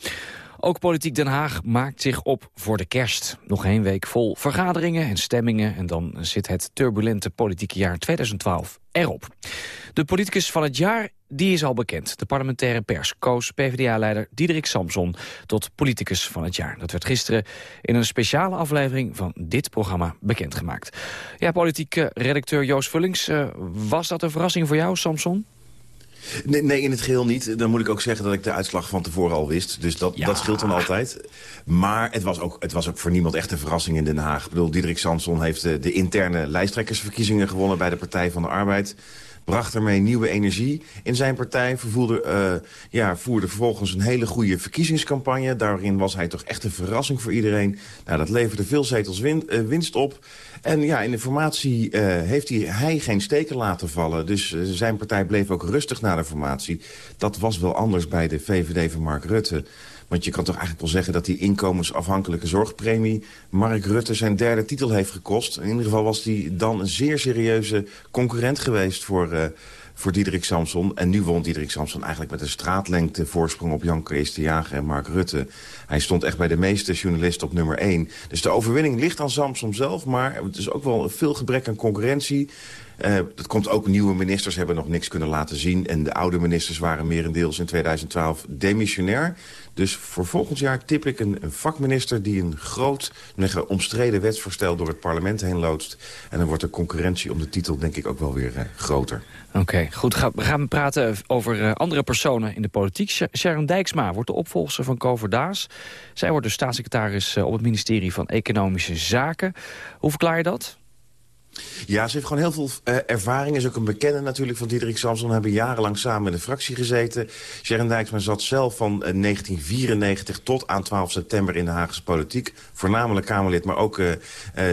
Ook Politiek Den Haag maakt zich op voor de kerst. Nog één week vol vergaderingen en stemmingen... en dan zit het turbulente politieke jaar 2012 erop. De politicus van het jaar die is al bekend. De parlementaire pers koos PvdA-leider Diederik Samson tot politicus van het jaar. Dat werd gisteren in een speciale aflevering van dit programma bekendgemaakt. Ja, politieke redacteur Joost Vullings, uh, was dat een verrassing voor jou, Samson? Nee, nee, in het geheel niet. Dan moet ik ook zeggen dat ik de uitslag van tevoren al wist. Dus dat, dat scheelt dan altijd. Maar het was, ook, het was ook voor niemand echt een verrassing in Den Haag. Ik bedoel, Diederik Samson heeft de, de interne lijsttrekkersverkiezingen gewonnen... bij de Partij van de Arbeid bracht ermee nieuwe energie in zijn partij. Vervoerde, uh, ja, voerde vervolgens een hele goede verkiezingscampagne. Daarin was hij toch echt een verrassing voor iedereen. Nou, dat leverde veel zetels win, uh, winst op. En ja, in de formatie uh, heeft hij, hij geen steken laten vallen. Dus zijn partij bleef ook rustig na Dat was wel anders bij de VVD van Mark Rutte. Want je kan toch eigenlijk wel zeggen dat die inkomensafhankelijke zorgpremie... Mark Rutte zijn derde titel heeft gekost. In ieder geval was hij dan een zeer serieuze concurrent geweest voor... Uh, voor Diederik Samson. En nu won Diederik Samson eigenlijk met een straatlengte voorsprong op Jan Kees Jager en Mark Rutte. Hij stond echt bij de meeste journalisten op nummer 1. Dus de overwinning ligt aan Samson zelf, maar het is ook wel veel gebrek aan concurrentie. Dat komt ook, nieuwe ministers hebben nog niks kunnen laten zien. En de oude ministers waren merendeels in 2012 demissionair. Dus voor volgend jaar tip ik een, vakminister die een groot, omstreden wetsvoorstel door het parlement heen loodst. En dan wordt de concurrentie om de titel denk ik ook wel weer uh, groter. Oké, goed. we gaan praten over uh, andere personen in de politiek. Sharon Dijksma wordt de opvolger van Kover Daas. Zij wordt de staatssecretaris op het ministerie van Economische Zaken. Hoe verklaar je dat? Ja, ze heeft gewoon heel veel uh, ervaring. Is ook een bekende natuurlijk van Diederik Samson. Hebben jarenlang samen in de fractie gezeten. Sharon Dijksma zat zelf van uh, 1994 tot aan 12 september in de Haagse politiek. Voornamelijk Kamerlid, maar ook uh,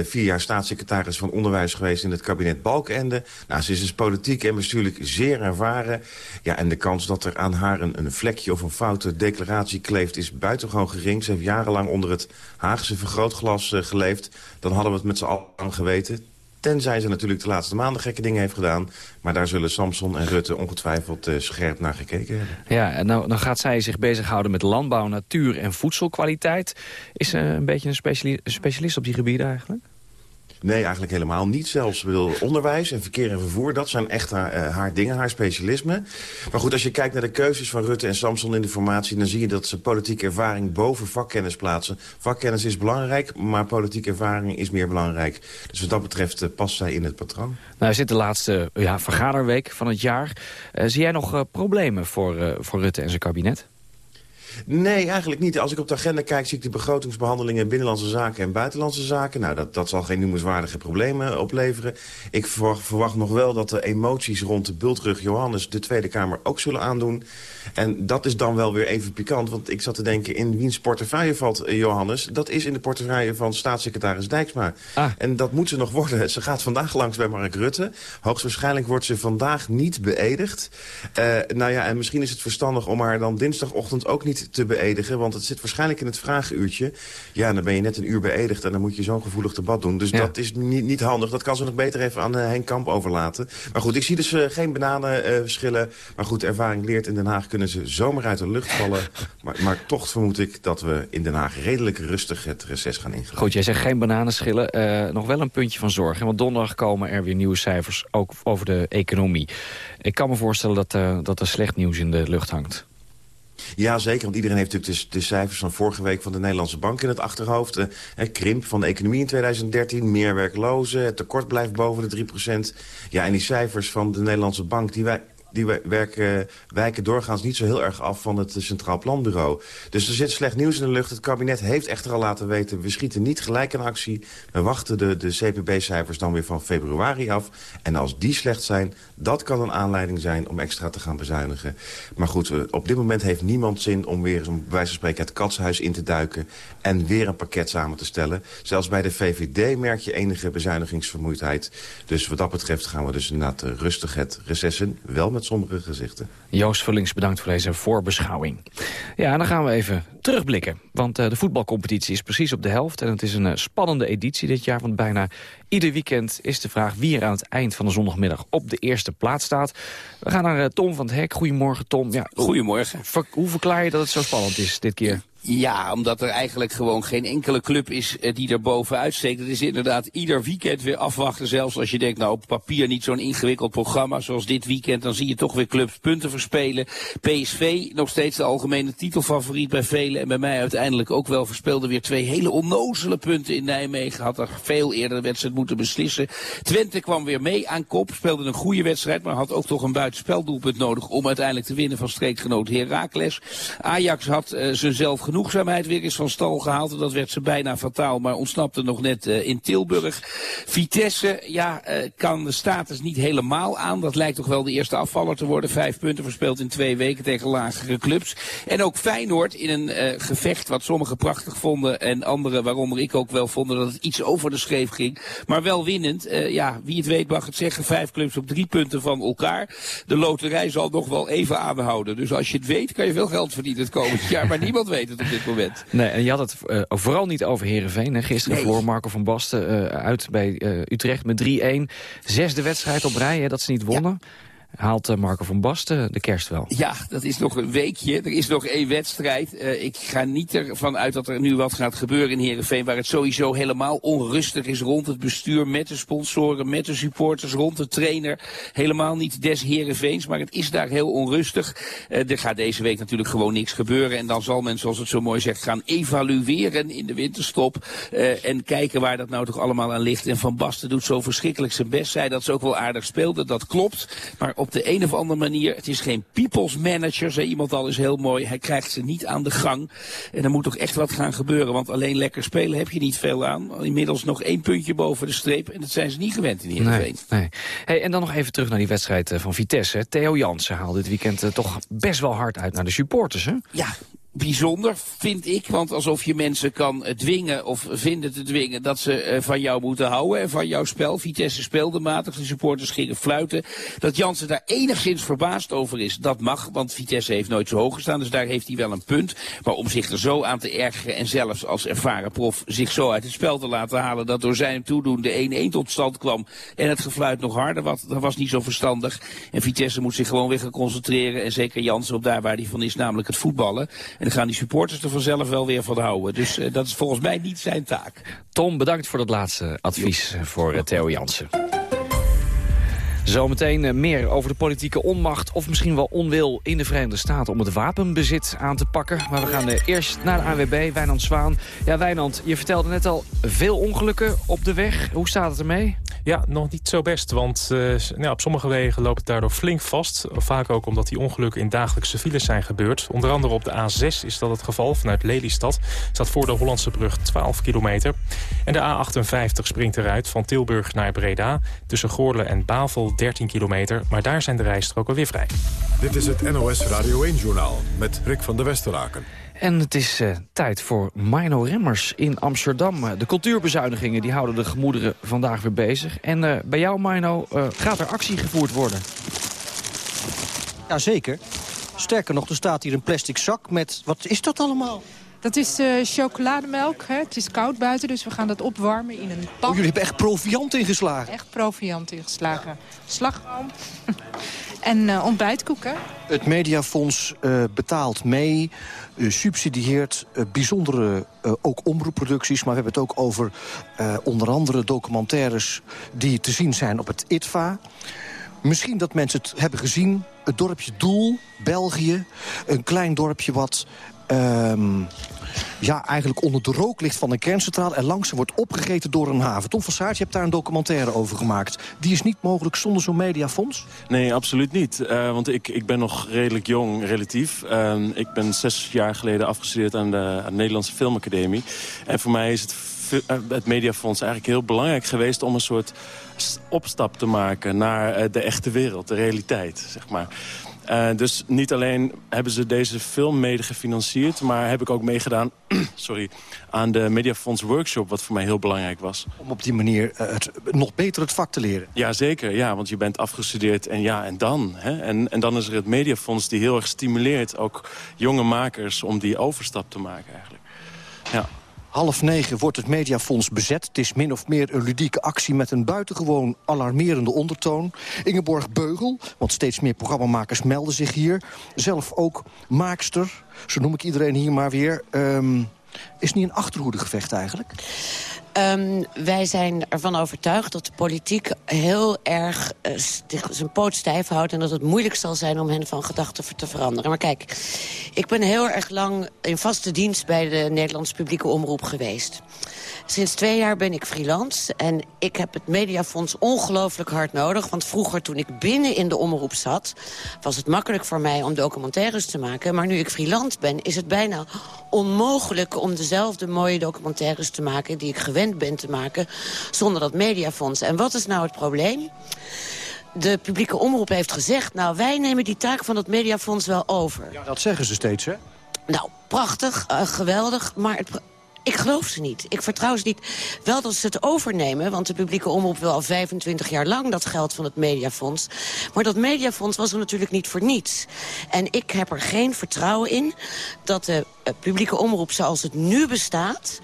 vier jaar staatssecretaris van Onderwijs geweest in het kabinet Balkenende. Nou, ze is dus politiek en bestuurlijk zeer ervaren. Ja, en de kans dat er aan haar een, een vlekje of een foute declaratie kleeft is buitengewoon gering. Ze heeft jarenlang onder het Haagse vergrootglas geleefd. Dan hadden we het met z'n allen geweten. Tenzij ze natuurlijk de laatste maanden gekke dingen heeft gedaan. Maar daar zullen Samson en Rutte ongetwijfeld uh, scherp naar gekeken hebben. Ja, en nou, dan gaat zij zich bezighouden met landbouw, natuur en voedselkwaliteit. Is ze een beetje een specialist op die gebieden eigenlijk? Nee, eigenlijk helemaal niet zelfs. Bedoel, onderwijs en verkeer en vervoer, dat zijn echt haar, uh, haar dingen, haar specialisme. Maar goed, als je kijkt naar de keuzes van Rutte en Samson in de formatie... dan zie je dat ze politieke ervaring boven vakkennis plaatsen. Vakkennis is belangrijk, maar politieke ervaring is meer belangrijk. Dus wat dat betreft uh, past zij in het patroon. Nou, zit de laatste ja, vergaderweek van het jaar. Uh, zie jij nog problemen voor, voor Rutte en zijn kabinet? Nee, eigenlijk niet. Als ik op de agenda kijk, zie ik de begrotingsbehandelingen... binnenlandse zaken en buitenlandse zaken. Nou, dat, dat zal geen noemenswaardige problemen opleveren. Ik verwacht nog wel dat de emoties rond de bultrug Johannes... de Tweede Kamer ook zullen aandoen. En dat is dan wel weer even pikant. Want ik zat te denken, in wiens portefeuille valt eh, Johannes? Dat is in de portefeuille van staatssecretaris Dijksma. Ah. En dat moet ze nog worden. Ze gaat vandaag langs bij Mark Rutte. Hoogstwaarschijnlijk wordt ze vandaag niet beëdigd. Uh, nou ja, en misschien is het verstandig om haar dan dinsdagochtend ook niet te beëdigen. Want het zit waarschijnlijk in het vragenuurtje. Ja, dan ben je net een uur beëdigd en dan moet je zo'n gevoelig debat doen. Dus dat is niet, niet handig. Dat kan ze nog beter even aan uh, Henk Kamp overlaten. Maar goed, ik zie dus uh, geen bananenschillen. Uh, maar goed, ervaring leert in Den Haag kunnen ze zomaar uit de lucht vallen. maar, maar toch vermoed ik dat we in Den Haag redelijk rustig het reces gaan ingaan. Goed, jij zegt geen bananenschillen. nog wel een puntje van zorg. Want donderdag komen er weer nieuwe cijfers, ook over de economie. Ik kan me voorstellen dat, dat er slecht nieuws in de lucht hangt. Ja, zeker. Want iedereen heeft natuurlijk de, cijfers van vorige week van de Nederlandse Bank in het achterhoofd. Eh, krimp van de economie in 2013, meer werklozen, het tekort blijft boven de 3% Ja, en die cijfers van de Nederlandse Bank, die wij die werken, wijken doorgaans niet zo heel erg af van het Centraal Planbureau. Dus er zit slecht nieuws in de lucht. Het kabinet heeft echter al laten weten... we schieten niet gelijk in actie. We wachten de, de CPB-cijfers dan weer van februari af. En als die slecht zijn, dat kan een aanleiding zijn... om extra te gaan bezuinigen. Maar goed, eh, op dit moment heeft niemand zin om weer... om bij wijze van spreken het katshuis in te duiken... en weer een pakket samen te stellen. Zelfs bij de VVD merk je enige bezuinigingsvermoeidheid. Dus wat dat betreft gaan we dus inderdaad eh, rustig het recessen... wel met sommige gezichten. Joost Vullings, bedankt voor deze voorbeschouwing. Ja, dan gaan we even terugblikken. Want uh, de voetbalcompetitie is precies op de helft. En het is een uh, spannende editie dit jaar. Want bijna ieder weekend is de vraag wie er aan het eind van de zondagmiddag op de eerste plaats staat. We gaan naar uh, Tom van het Hek. Goedemorgen Tom. Ja, Goedemorgen. Hoe verklaar je dat het zo spannend is dit keer? Ja, omdat er eigenlijk gewoon geen enkele club is eh, die er bovenuit steekt. Het is inderdaad ieder weekend weer afwachten. Zelfs als je denkt, nou op papier niet zo'n ingewikkeld programma zoals dit weekend. Dan zie je toch weer clubs punten verspelen. PSV, nog steeds de algemene titelfavoriet bij velen. En bij mij uiteindelijk ook wel verspeelde weer twee hele onnozele punten in Nijmegen. Had er veel eerder de wedstrijd moeten beslissen. Twente kwam weer mee aan kop. Speelde een goede wedstrijd, maar had ook toch een buitenspeldoelpunt nodig om uiteindelijk te winnen van streekgenoot Heracles. Ajax had uh, zelf genoegzaamheid weer eens van stal gehaald. En dat werd ze bijna fataal, maar ontsnapte nog net uh, in Tilburg. Vitesse, ja, uh, kan de status niet helemaal aan. Dat lijkt toch wel de eerste afvaller te worden. Vijf punten verspeeld in twee weken tegen lagere clubs. En ook Feyenoord in een uh, gevecht wat sommigen prachtig vonden. En anderen, waaronder ik ook wel vonden dat het iets over de schreef ging. Maar wel winnend. ja, wie het weet mag het zeggen. Vijf clubs op drie punten van elkaar. De loterij zal nog wel even aanhouden. Dus als je het weet, kan je veel geld verdienen het komend jaar. Maar niemand weet het op dit moment. Nee, en je had het uh, vooral niet over Herenveen. Gisteren nee. voor Marco van Basten uh, uit bij uh, Utrecht met 3-1. Zesde wedstrijd op rij hè, dat ze niet wonnen. Ja haalt uh, Marco van Basten de kerst wel. Ja, dat is nog een weekje. Er is nog één wedstrijd. Uh, ik ga niet ervan uit dat er nu wat gaat gebeuren in Heerenveen... waar het sowieso helemaal onrustig is rond het bestuur... met de sponsoren, met de supporters, rond de trainer. Helemaal niet des Heerenveens, maar het is daar heel onrustig. Uh, er gaat deze week natuurlijk gewoon niks gebeuren. En dan zal men, zoals het zo mooi zegt, gaan evalueren in de winterstop. en kijken waar dat nou toch allemaal aan ligt. En Van Basten doet zo verschrikkelijk zijn best. Zij dat ze ook wel aardig speelde, dat klopt. Maar op de een of andere manier. Het is geen people's manager, zei iemand al is heel mooi. Hij krijgt ze niet aan de gang. En er moet toch echt wat gaan gebeuren. Want alleen lekker spelen heb je niet veel aan. Inmiddels nog één puntje boven de streep. En dat zijn ze niet gewend in Heerenveen. Nee, nee. Hey, en dan nog even terug naar die wedstrijd eh, van Vitesse. Theo Jansen haalde dit weekend eh, toch best wel hard uit naar de supporters, hè? Ja, bijzonder, vind ik. Want alsof je mensen kan dwingen of vinden te dwingen dat ze uh, van jou moeten houden en van jouw spel. Vitesse speelde matig, de supporters gingen fluiten. Dat Jansen daar enigszins verbaasd over is, dat mag. Want Vitesse heeft nooit zo hoog gestaan, dus daar heeft hij wel een punt. Maar om zich er zo aan te ergeren en zelfs als ervaren prof zich zo uit het spel te laten halen... dat door zijn toedoen de 1-1 tot stand kwam en het gefluit nog harder, wat, dat was niet zo verstandig. En Vitesse moet zich gewoon weer gaan concentreren en zeker Jansen op daar waar hij van is, namelijk het voetballen. Dan gaan die supporters er vanzelf wel weer van houden. Dus dat is volgens mij niet zijn taak. Tom, bedankt voor dat laatste advies voor Theo Jansen. Zometeen eh, meer over de politieke onmacht of misschien wel onwil in de Verenigde Staten om het wapenbezit aan te pakken. Maar we gaan eh, eerst naar de ANWB, Wijnand Zwaan. Ja, Wijnand, je vertelde net al veel ongelukken op de weg. Hoe staat het ermee? Ja, nog niet zo best, want uh, nou, op sommige wegen loopt het daardoor flink vast. Vaak ook omdat die ongelukken in dagelijkse files zijn gebeurd. Onder andere op de A6 is dat het geval, vanuit Lelystad. Staat voor de Hollandse brug 12 kilometer. En de A58 springt eruit van Tilburg naar Breda. Tussen Goorle en Bavel 13 kilometer, maar daar zijn de rijstroken weer vrij. Dit is het NOS Radio 1-journaal met Rick van der Westeraken. En het is uh, tijd voor Mino Remmers in Amsterdam. Uh, de cultuurbezuinigingen die houden de gemoederen vandaag weer bezig. En uh, bij jou, Mino, gaat er actie gevoerd worden? Jazeker. Sterker nog, er staat hier een plastic zak met... Wat is dat allemaal? Dat is uh, chocolademelk. Hè. Het is koud buiten, dus we gaan dat opwarmen in een pan. Oh, jullie hebben echt proviant ingeslagen? Echt proviant ingeslagen. Ja. Slagroom en uh, ontbijtkoeken. Het Mediafonds uh, betaalt mee, subsidieert bijzondere ook omroepproducties. Maar we hebben het ook over onder andere documentaires die te zien zijn op het ITVA. Misschien dat mensen het hebben gezien. Het dorpje Doel, België. Een klein dorpje wat Um, ja, eigenlijk onder de rook ligt van een kerncentrale... en langzaam wordt opgegeten door een haven. Tom van Saart, je hebt daar een documentaire over gemaakt. Die is niet mogelijk zonder zo'n mediafonds? Nee, absoluut niet. Uh, want ik, ik ben nog redelijk jong, relatief. Uh, ik ben zes jaar geleden afgestudeerd aan de, aan de Nederlandse Filmacademie. En voor mij is het eh, het Mediafonds eigenlijk heel belangrijk geweest... om een soort opstap te maken naar uh, de echte wereld, de realiteit, zeg maar. Uh, dus niet alleen hebben ze deze film mede gefinancierd... maar heb ik ook meegedaan sorry, aan de Mediafonds Workshop... wat voor mij heel belangrijk was. Om op die manier uh, het, nog beter het vak te leren? Jazeker, ja, want je bent afgestudeerd en ja, en dan? Hè? En, en dan is er het Mediafonds die heel erg stimuleert... ook jonge makers om die overstap te maken eigenlijk. Ja. Half negen wordt het Mediafonds bezet. Het is min of meer een ludieke actie met een buitengewoon alarmerende ondertoon. Ingeborg Beugel, want steeds meer programmamakers melden zich hier. Zelf ook maakster, zo noem ik iedereen hier maar weer. Um, is niet een achterhoedegevecht eigenlijk? Um, wij zijn ervan overtuigd dat de politiek heel erg uh, zijn poot stijf houdt... en dat het moeilijk zal zijn om hen van gedachten te veranderen. Maar kijk, ik ben heel erg lang in vaste dienst bij de Nederlandse publieke omroep geweest. Sinds twee jaar ben ik freelance en ik heb het Mediafonds ongelooflijk hard nodig. Want vroeger, toen ik binnen in de omroep zat... was het makkelijk voor mij om documentaires te maken. Maar nu ik freelance ben, is het bijna onmogelijk... om dezelfde mooie documentaires te maken die ik gewend ben te maken... zonder dat Mediafonds. En wat is nou het probleem? de publieke omroep heeft gezegd... nou, wij nemen die taak van het Mediafonds wel over. Ja, dat zeggen ze steeds, hè? Nou, prachtig, uh, geweldig, maar het, ik geloof ze niet. Ik vertrouw ze niet. Wel dat ze het overnemen, want de publieke omroep wil al 25 jaar lang dat geld van het Mediafonds. Maar dat Mediafonds was er natuurlijk niet voor niets. En ik heb er geen vertrouwen in dat de uh, publieke omroep zoals het nu bestaat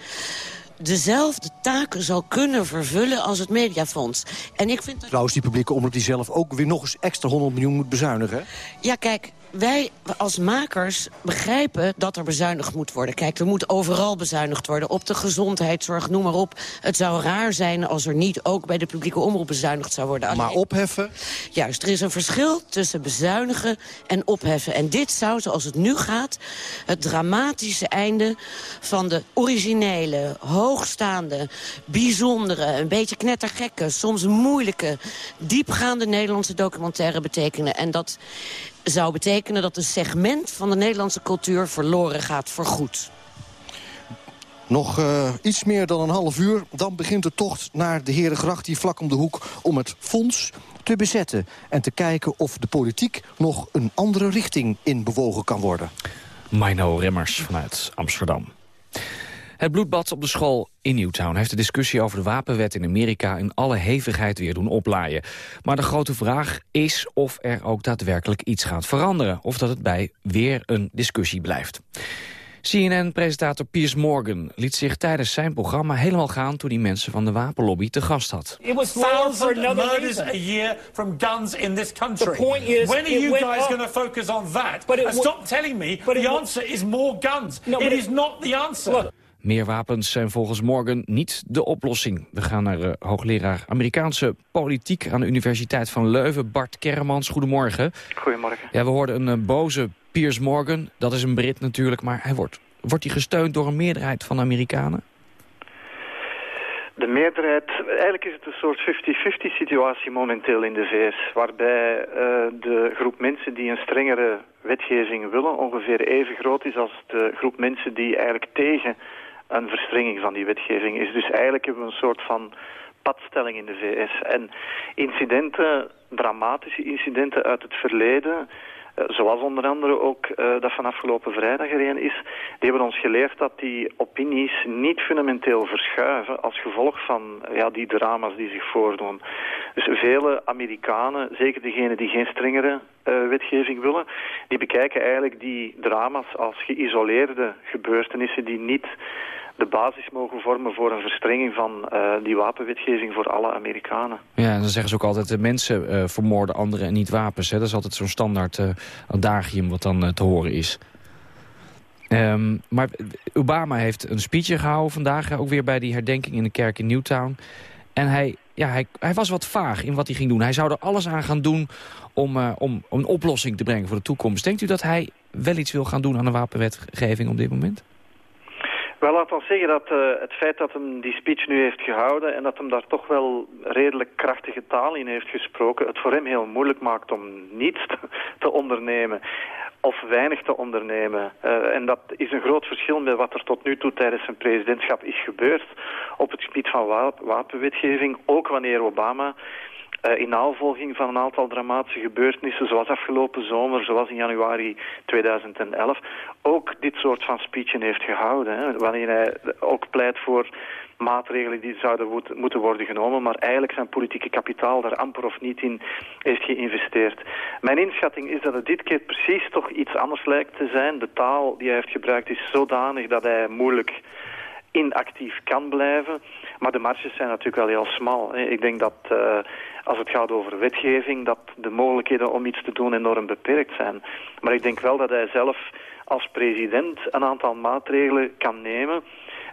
dezelfde taken zal kunnen vervullen als het Mediafonds. En ik vind dat... Trouwens, die publieke omroep die zelf ook weer nog eens extra 100 miljoen moet bezuinigen. Ja, kijk, wij als makers begrijpen dat er bezuinigd moet worden. Kijk, er moet overal bezuinigd worden. Op de gezondheidszorg, noem maar op. Het zou raar zijn als er niet ook bij de publieke omroep bezuinigd zou worden. Alleen... Maar opheffen? Juist, er is een verschil tussen bezuinigen en opheffen. En dit zou, zoals het nu gaat, het dramatische einde van de originele, hoogstaande, bijzondere, een beetje knettergekke, soms moeilijke, diepgaande Nederlandse documentaire betekenen. En dat zou betekenen dat een segment van de Nederlandse cultuur verloren gaat voorgoed. Nog uh, iets meer dan een half uur, dan begint de tocht naar de Herengracht... hier vlak om de hoek om het fonds te bezetten... en te kijken of de politiek nog een andere richting in bewogen kan worden. Mino Remmers vanuit Amsterdam. Het bloedbad op de school in Newtown heeft de discussie over de wapenwet in Amerika in alle hevigheid weer doen oplaaien. Maar de grote vraag is of er ook daadwerkelijk iets gaat veranderen. Of dat het bij weer een discussie blijft. CNN-presentator Piers Morgan liet zich tijdens zijn programma helemaal gaan... toen hij mensen van de wapenlobby te gast had. It was thousand murders a year from guns in this country. The point is, when are you guys going to focus on that? But stop telling me the answer is more guns. No, it is not the answer. Look. Meer wapens zijn volgens Morgan niet de oplossing. We gaan naar eh, hoogleraar Amerikaanse politiek aan de Universiteit van Leuven. Bart Kermans, goedemorgen. Goedemorgen. Ja, we hoorden een eh, boze Piers Morgan. Dat is een Brit natuurlijk, maar hij wordt, wordt hij gesteund door een meerderheid van de Amerikanen? De meerderheid, eigenlijk is het een soort 50-50 situatie momenteel in de VS. Waarbij eh, de groep mensen die een strengere wetgeving willen ongeveer even groot is als de groep mensen die eigenlijk tegen een verstrenging van die wetgeving is. Dus eigenlijk hebben we een soort van padstelling in de VS. En incidenten, dramatische incidenten uit het verleden, zoals onder andere ook eh, dat van afgelopen vrijdag er een is, die hebben ons geleerd dat die opinies niet fundamenteel verschuiven als gevolg van ja, die drama's die zich voordoen. Dus vele Amerikanen, zeker degenen die geen strengere eh, wetgeving willen, die bekijken eigenlijk die drama's als geïsoleerde gebeurtenissen die niet de basis mogen vormen voor een verstrenging van eh, die wapenwetgeving voor alle Amerikanen. Ja, en dan zeggen ze ook altijd, de mensen eh, vermoorden anderen en niet wapens. Hè? Dat is altijd zo'n standaard eh, adagium wat dan eh, te horen is. Ehm, maar Obama heeft een speechje gehouden vandaag, eh, ook weer bij die herdenking in de kerk in Newtown. En hij, ja, hij, hij was wat vaag in wat hij ging doen. Hij zou er alles aan gaan doen om, eh, om, om een oplossing te brengen voor de toekomst. Denkt u dat hij wel iets wil gaan doen aan de wapenwetgeving op dit moment? Wel, laat ons zeggen dat eh, het feit dat hem die speech nu heeft gehouden en dat hem daar toch wel redelijk krachtige taal in heeft gesproken, het voor hem heel moeilijk maakt om niets te, ondernemen of weinig te ondernemen. Eh, en dat is een groot verschil met wat er tot nu toe tijdens zijn presidentschap is gebeurd op het gebied van wa wapenwetgeving, ook wanneer Obama in navolging van een aantal dramatische gebeurtenissen, zoals afgelopen zomer, zoals in januari 2011, ook dit soort van speechen heeft gehouden. Hè, wanneer hij ook pleit voor maatregelen die zouden moeten worden genomen, maar eigenlijk zijn politieke kapitaal daar amper of niet in heeft geïnvesteerd. Mijn inschatting is dat het dit keer precies toch iets anders lijkt te zijn. De taal die hij heeft gebruikt is zodanig dat hij moeilijk inactief kan blijven. Maar de marges zijn natuurlijk wel heel smal. Ik denk dat uh, als het gaat over wetgeving, dat de mogelijkheden om iets te doen enorm beperkt zijn. Maar ik denk wel dat hij zelf als president een aantal maatregelen kan nemen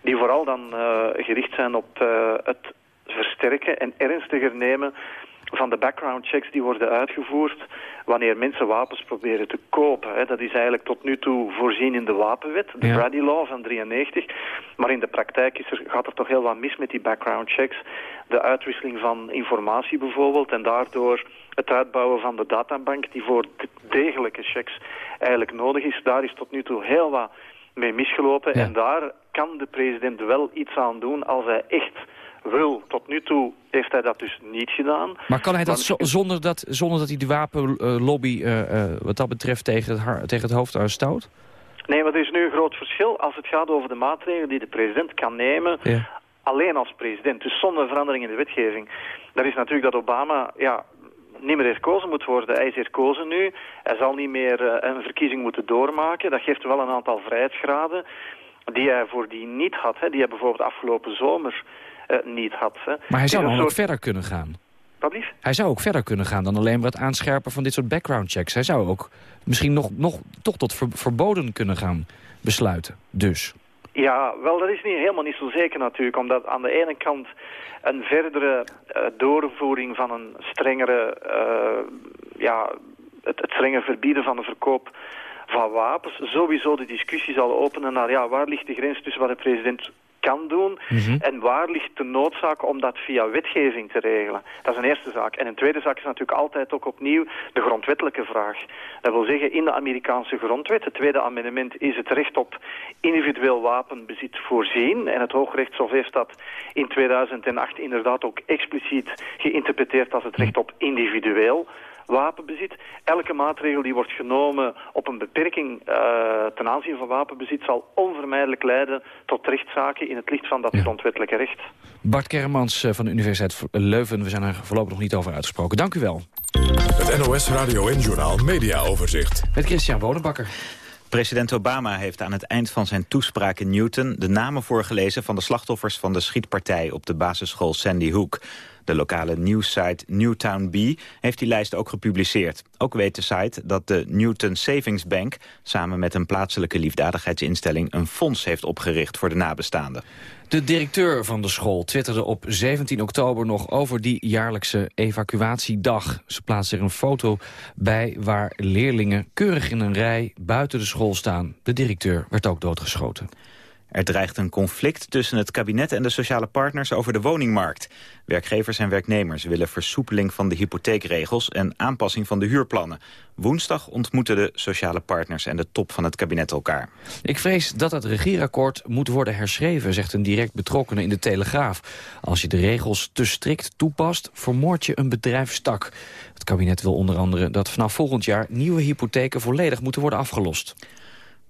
die vooral dan uh, gericht zijn op uh, het versterken en ernstiger nemen van de background checks die worden uitgevoerd wanneer mensen wapens proberen te kopen. Hè. Dat is eigenlijk tot nu toe voorzien in de wapenwet, de ja. Brady Law van 93. Maar in de praktijk is er, gaat er toch heel wat mis met die background checks. De uitwisseling van informatie bijvoorbeeld en daardoor het uitbouwen van de databank die voor degelijke checks eigenlijk nodig is. Daar is tot nu toe heel wat mee misgelopen. Ja. En daar kan de president wel iets aan doen als hij echt wil. Tot nu toe heeft hij dat dus niet gedaan. Maar kan hij dat zo, zonder, dat, zonder dat hij de wapenlobby uh, uh, wat dat betreft tegen het, tegen het hoofd stout? Nee, maar er is nu een groot verschil als het gaat over de maatregelen die de president kan nemen... Ja. alleen als president, dus zonder verandering in de wetgeving. Dat is natuurlijk dat Obama ja, niet meer herkozen moet worden. Hij is herkozen nu. Hij zal niet meer uh, een verkiezing moeten doormaken. Dat geeft wel een aantal vrijheidsgraden die hij voordien niet had. Hè. Die hij bijvoorbeeld afgelopen zomer niet had. Maar hij zou dan soort... ook verder kunnen gaan. Hij zou ook verder kunnen gaan dan alleen maar het aanscherpen van dit soort background checks. Hij zou ook misschien nog, nog toch tot ver verboden kunnen gaan besluiten. Dus. Ja, wel, dat is niet, helemaal niet zo zeker natuurlijk. Omdat aan de ene kant een verdere uh, doorvoering van een strengere... Uh, ja, het, het strenge verbieden van de verkoop van wapens sowieso de discussie zal openen naar ja, waar ligt de grens tussen wat de president kan doen mm -hmm. en waar ligt de noodzaak om dat via wetgeving te regelen. Dat is een eerste zaak. En een tweede zaak is natuurlijk altijd ook opnieuw de grondwettelijke vraag. Dat wil zeggen, in de Amerikaanse grondwet, het tweede amendement, is het recht op individueel wapenbezit voorzien. En het Hoogrechtshof heeft dat in 2008 inderdaad ook expliciet geïnterpreteerd als het recht op individueel wapenbezit. Elke maatregel die wordt genomen op een beperking uh, ten aanzien van wapenbezit zal onvermijdelijk leiden tot rechtszaken in het licht van dat ja. grondwettelijke recht. Bart Kermans van de Universiteit Leuven, we zijn er voorlopig nog niet over uitgesproken. Dank u wel. Het NOS Radio en Journaal Media Overzicht. Met Christian Wolenbakker. President Obama heeft aan het eind van zijn toespraak in Newton... de namen voorgelezen van de slachtoffers van de schietpartij... op de basisschool Sandy Hook. De lokale nieuwssite Newtown B heeft die lijst ook gepubliceerd. Ook weet de site dat de Newton Savings Bank... samen met een plaatselijke liefdadigheidsinstelling... een fonds heeft opgericht voor de nabestaanden. De directeur van de school twitterde op 17 oktober nog over die jaarlijkse evacuatiedag. Ze plaatste er een foto bij waar leerlingen keurig in een rij buiten de school staan. De directeur werd ook doodgeschoten. Er dreigt een conflict tussen het kabinet en de sociale partners over de woningmarkt. Werkgevers en werknemers willen versoepeling van de hypotheekregels en aanpassing van de huurplannen. Woensdag ontmoeten de sociale partners en de top van het kabinet elkaar. Ik vrees dat het regierakkoord moet worden herschreven, zegt een direct betrokkene in de Telegraaf. Als je de regels te strikt toepast, vermoord je een bedrijfstak. Het kabinet wil onder andere dat vanaf volgend jaar nieuwe hypotheken volledig moeten worden afgelost.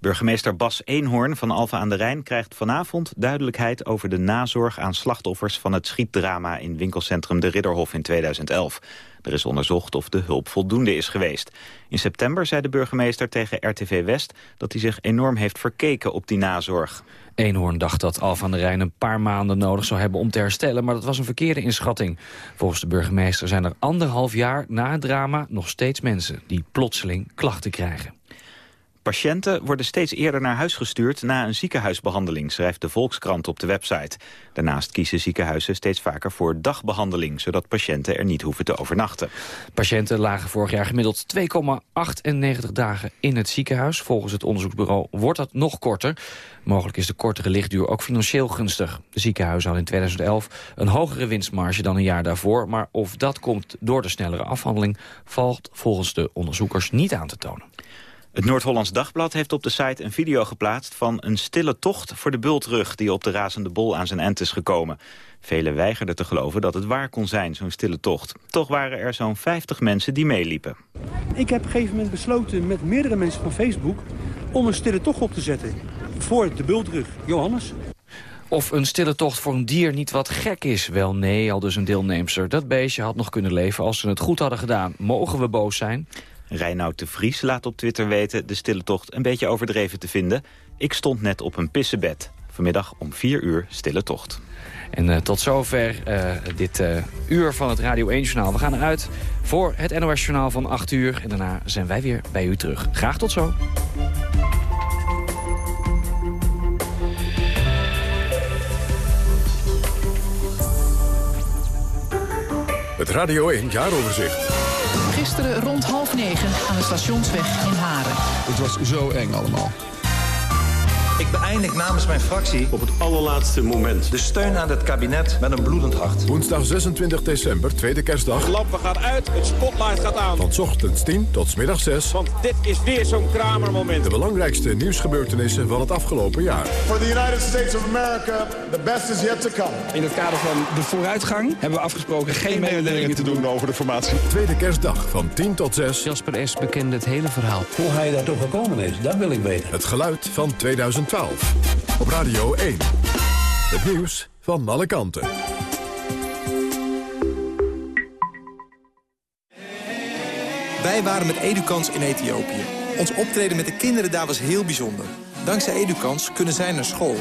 Burgemeester Bas Eenhoorn van Alfa aan de Rijn krijgt vanavond duidelijkheid over de nazorg aan slachtoffers van het schietdrama in winkelcentrum De Ridderhof in 2011. Er is onderzocht of de hulp voldoende is geweest. In september zei de burgemeester tegen RTV West dat hij zich enorm heeft verkeken op die nazorg. Eenhoorn dacht dat Alfa aan de Rijn een paar maanden nodig zou hebben om te herstellen, maar dat was een verkeerde inschatting. Volgens de burgemeester zijn er anderhalf jaar na het drama nog steeds mensen die plotseling klachten krijgen. Patiënten worden steeds eerder naar huis gestuurd na een ziekenhuisbehandeling, schrijft de Volkskrant op de website. Daarnaast kiezen ziekenhuizen steeds vaker voor dagbehandeling, zodat patiënten er niet hoeven te overnachten. Patiënten lagen vorig jaar gemiddeld 2,98 dagen in het ziekenhuis. Volgens het onderzoeksbureau wordt dat nog korter. Mogelijk is de kortere lichtduur ook financieel gunstig. De ziekenhuizen hadden in 2011 een hogere winstmarge dan een jaar daarvoor, maar of dat komt door de snellere afhandeling valt volgens de onderzoekers niet aan te tonen. Het Noord-Hollands Dagblad heeft op de site een video geplaatst... van een stille tocht voor de bultrug die op de razende bol aan zijn end is gekomen. Velen weigerden te geloven dat het waar kon zijn, zo'n stille tocht. Toch waren er zo'n 50 mensen die meeliepen. Ik heb op een gegeven moment besloten met meerdere mensen van Facebook... om een stille tocht op te zetten voor de bultrug. Johannes? Of een stille tocht voor een dier niet wat gek is? Wel nee, al dus een deelnemster. Dat beestje had nog kunnen leven als ze het goed hadden gedaan. Mogen we boos zijn? Reinoud de Vries laat op Twitter weten de stille tocht een beetje overdreven te vinden. Ik stond net op een pissebed. Vanmiddag om 4 uur stille tocht. En uh, tot zover uh, dit uh, uur van het Radio 1 Journaal. We gaan eruit voor het NOS Journaal van 8 uur. En daarna zijn wij weer bij u terug. Graag tot zo. Het Radio 1 Jaaroverzicht. Gisteren rond stationsweg in Haren. Het was zo eng allemaal. Ik beëindig namens mijn fractie op het allerlaatste moment de steun aan het kabinet met een bloedend hart. Woensdag 26 december, tweede kerstdag. De lampen gaan uit, het spotlight gaat aan. Van ochtends 10 tot middag 6. Want dit is weer zo'n kramermoment. De belangrijkste nieuwsgebeurtenissen van het afgelopen jaar. For the United States of America, the best is yet to come. In het kader van de vooruitgang hebben we afgesproken geen mededelingen te doen over de formatie. Tweede kerstdag van 10 tot 6. Jasper S. bekende het hele verhaal. Hoe hij daar toch gekomen is, dat wil ik weten. Het geluid van 2000. 2012. Op Radio 1. Het nieuws van alle kanten. Wij waren met Edukans in Ethiopië. Ons optreden met de kinderen daar was heel bijzonder. Dankzij Edukans kunnen zij naar school.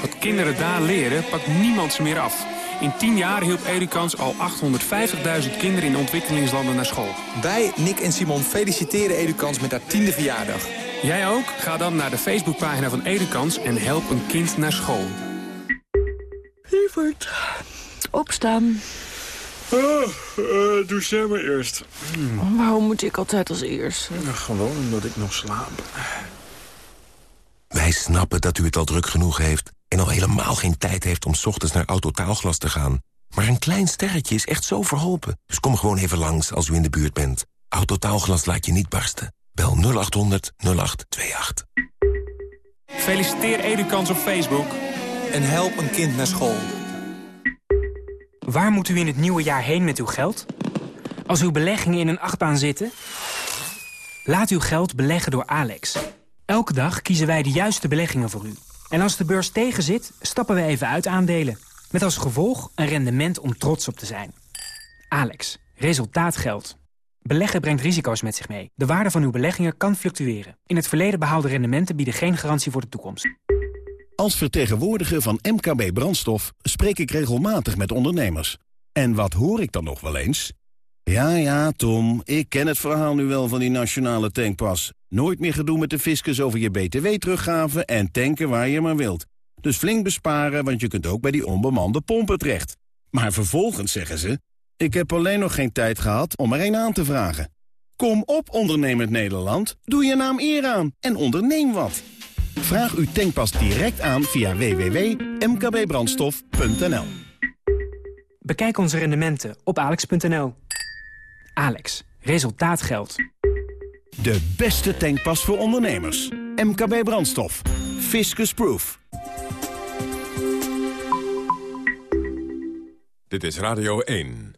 Wat kinderen daar leren, pakt niemand ze meer af. In 10 jaar hielp Edukans al 850.000 kinderen in ontwikkelingslanden naar school. Wij, Nick en Simon, feliciteren Edukans met haar tiende verjaardag. Jij ook? Ga dan naar de Facebookpagina van Edukans en help een kind naar school. Lieverd, opstaan. Oh, uh, doe jij maar eerst. Hmm. Waarom moet ik altijd als eerst? gewoon omdat ik nog slaap. Wij snappen dat u het al druk genoeg heeft... en al helemaal geen tijd heeft om s ochtends naar Autotaalglas te gaan. Maar een klein sterretje is echt zo verholpen. Dus kom gewoon even langs als u in de buurt bent. Autotaalglas laat je niet barsten. Bel 0800 0828. Feliciteer Edukans op Facebook. En help een kind naar school. Waar moet u in het nieuwe jaar heen met uw geld? Als uw beleggingen in een achtbaan zitten? Laat uw geld beleggen door Alex. Elke dag kiezen wij de juiste beleggingen voor u. En als de beurs tegenzit, stappen we even uit aandelen. Met als gevolg een rendement om trots op te zijn. Alex, resultaat geldt. Beleggen brengt risico's met zich mee. De waarde van uw beleggingen kan fluctueren. In het verleden behaalde rendementen bieden geen garantie voor de toekomst. Als vertegenwoordiger van MKB Brandstof spreek ik regelmatig met ondernemers. En wat hoor ik dan nog wel eens? Ja, ja, Tom, ik ken het verhaal nu wel van die nationale tankpas. Nooit meer gedoe met de fiscus over je btw-teruggave en tanken waar je maar wilt. Dus flink besparen, want je kunt ook bij die onbemande pompen terecht. Maar vervolgens zeggen ze... ik heb alleen nog geen tijd gehad om er een aan te vragen. Kom op, ondernemend Nederland. Doe je naam eer aan en onderneem wat. Vraag uw tankpas direct aan via www.mkbbrandstof.nl Bekijk onze rendementen op alex.nl. Alex, resultaat geldt. De beste tankpas voor ondernemers. MKB Brandstof. Fiscus Proof. Dit is Radio 1.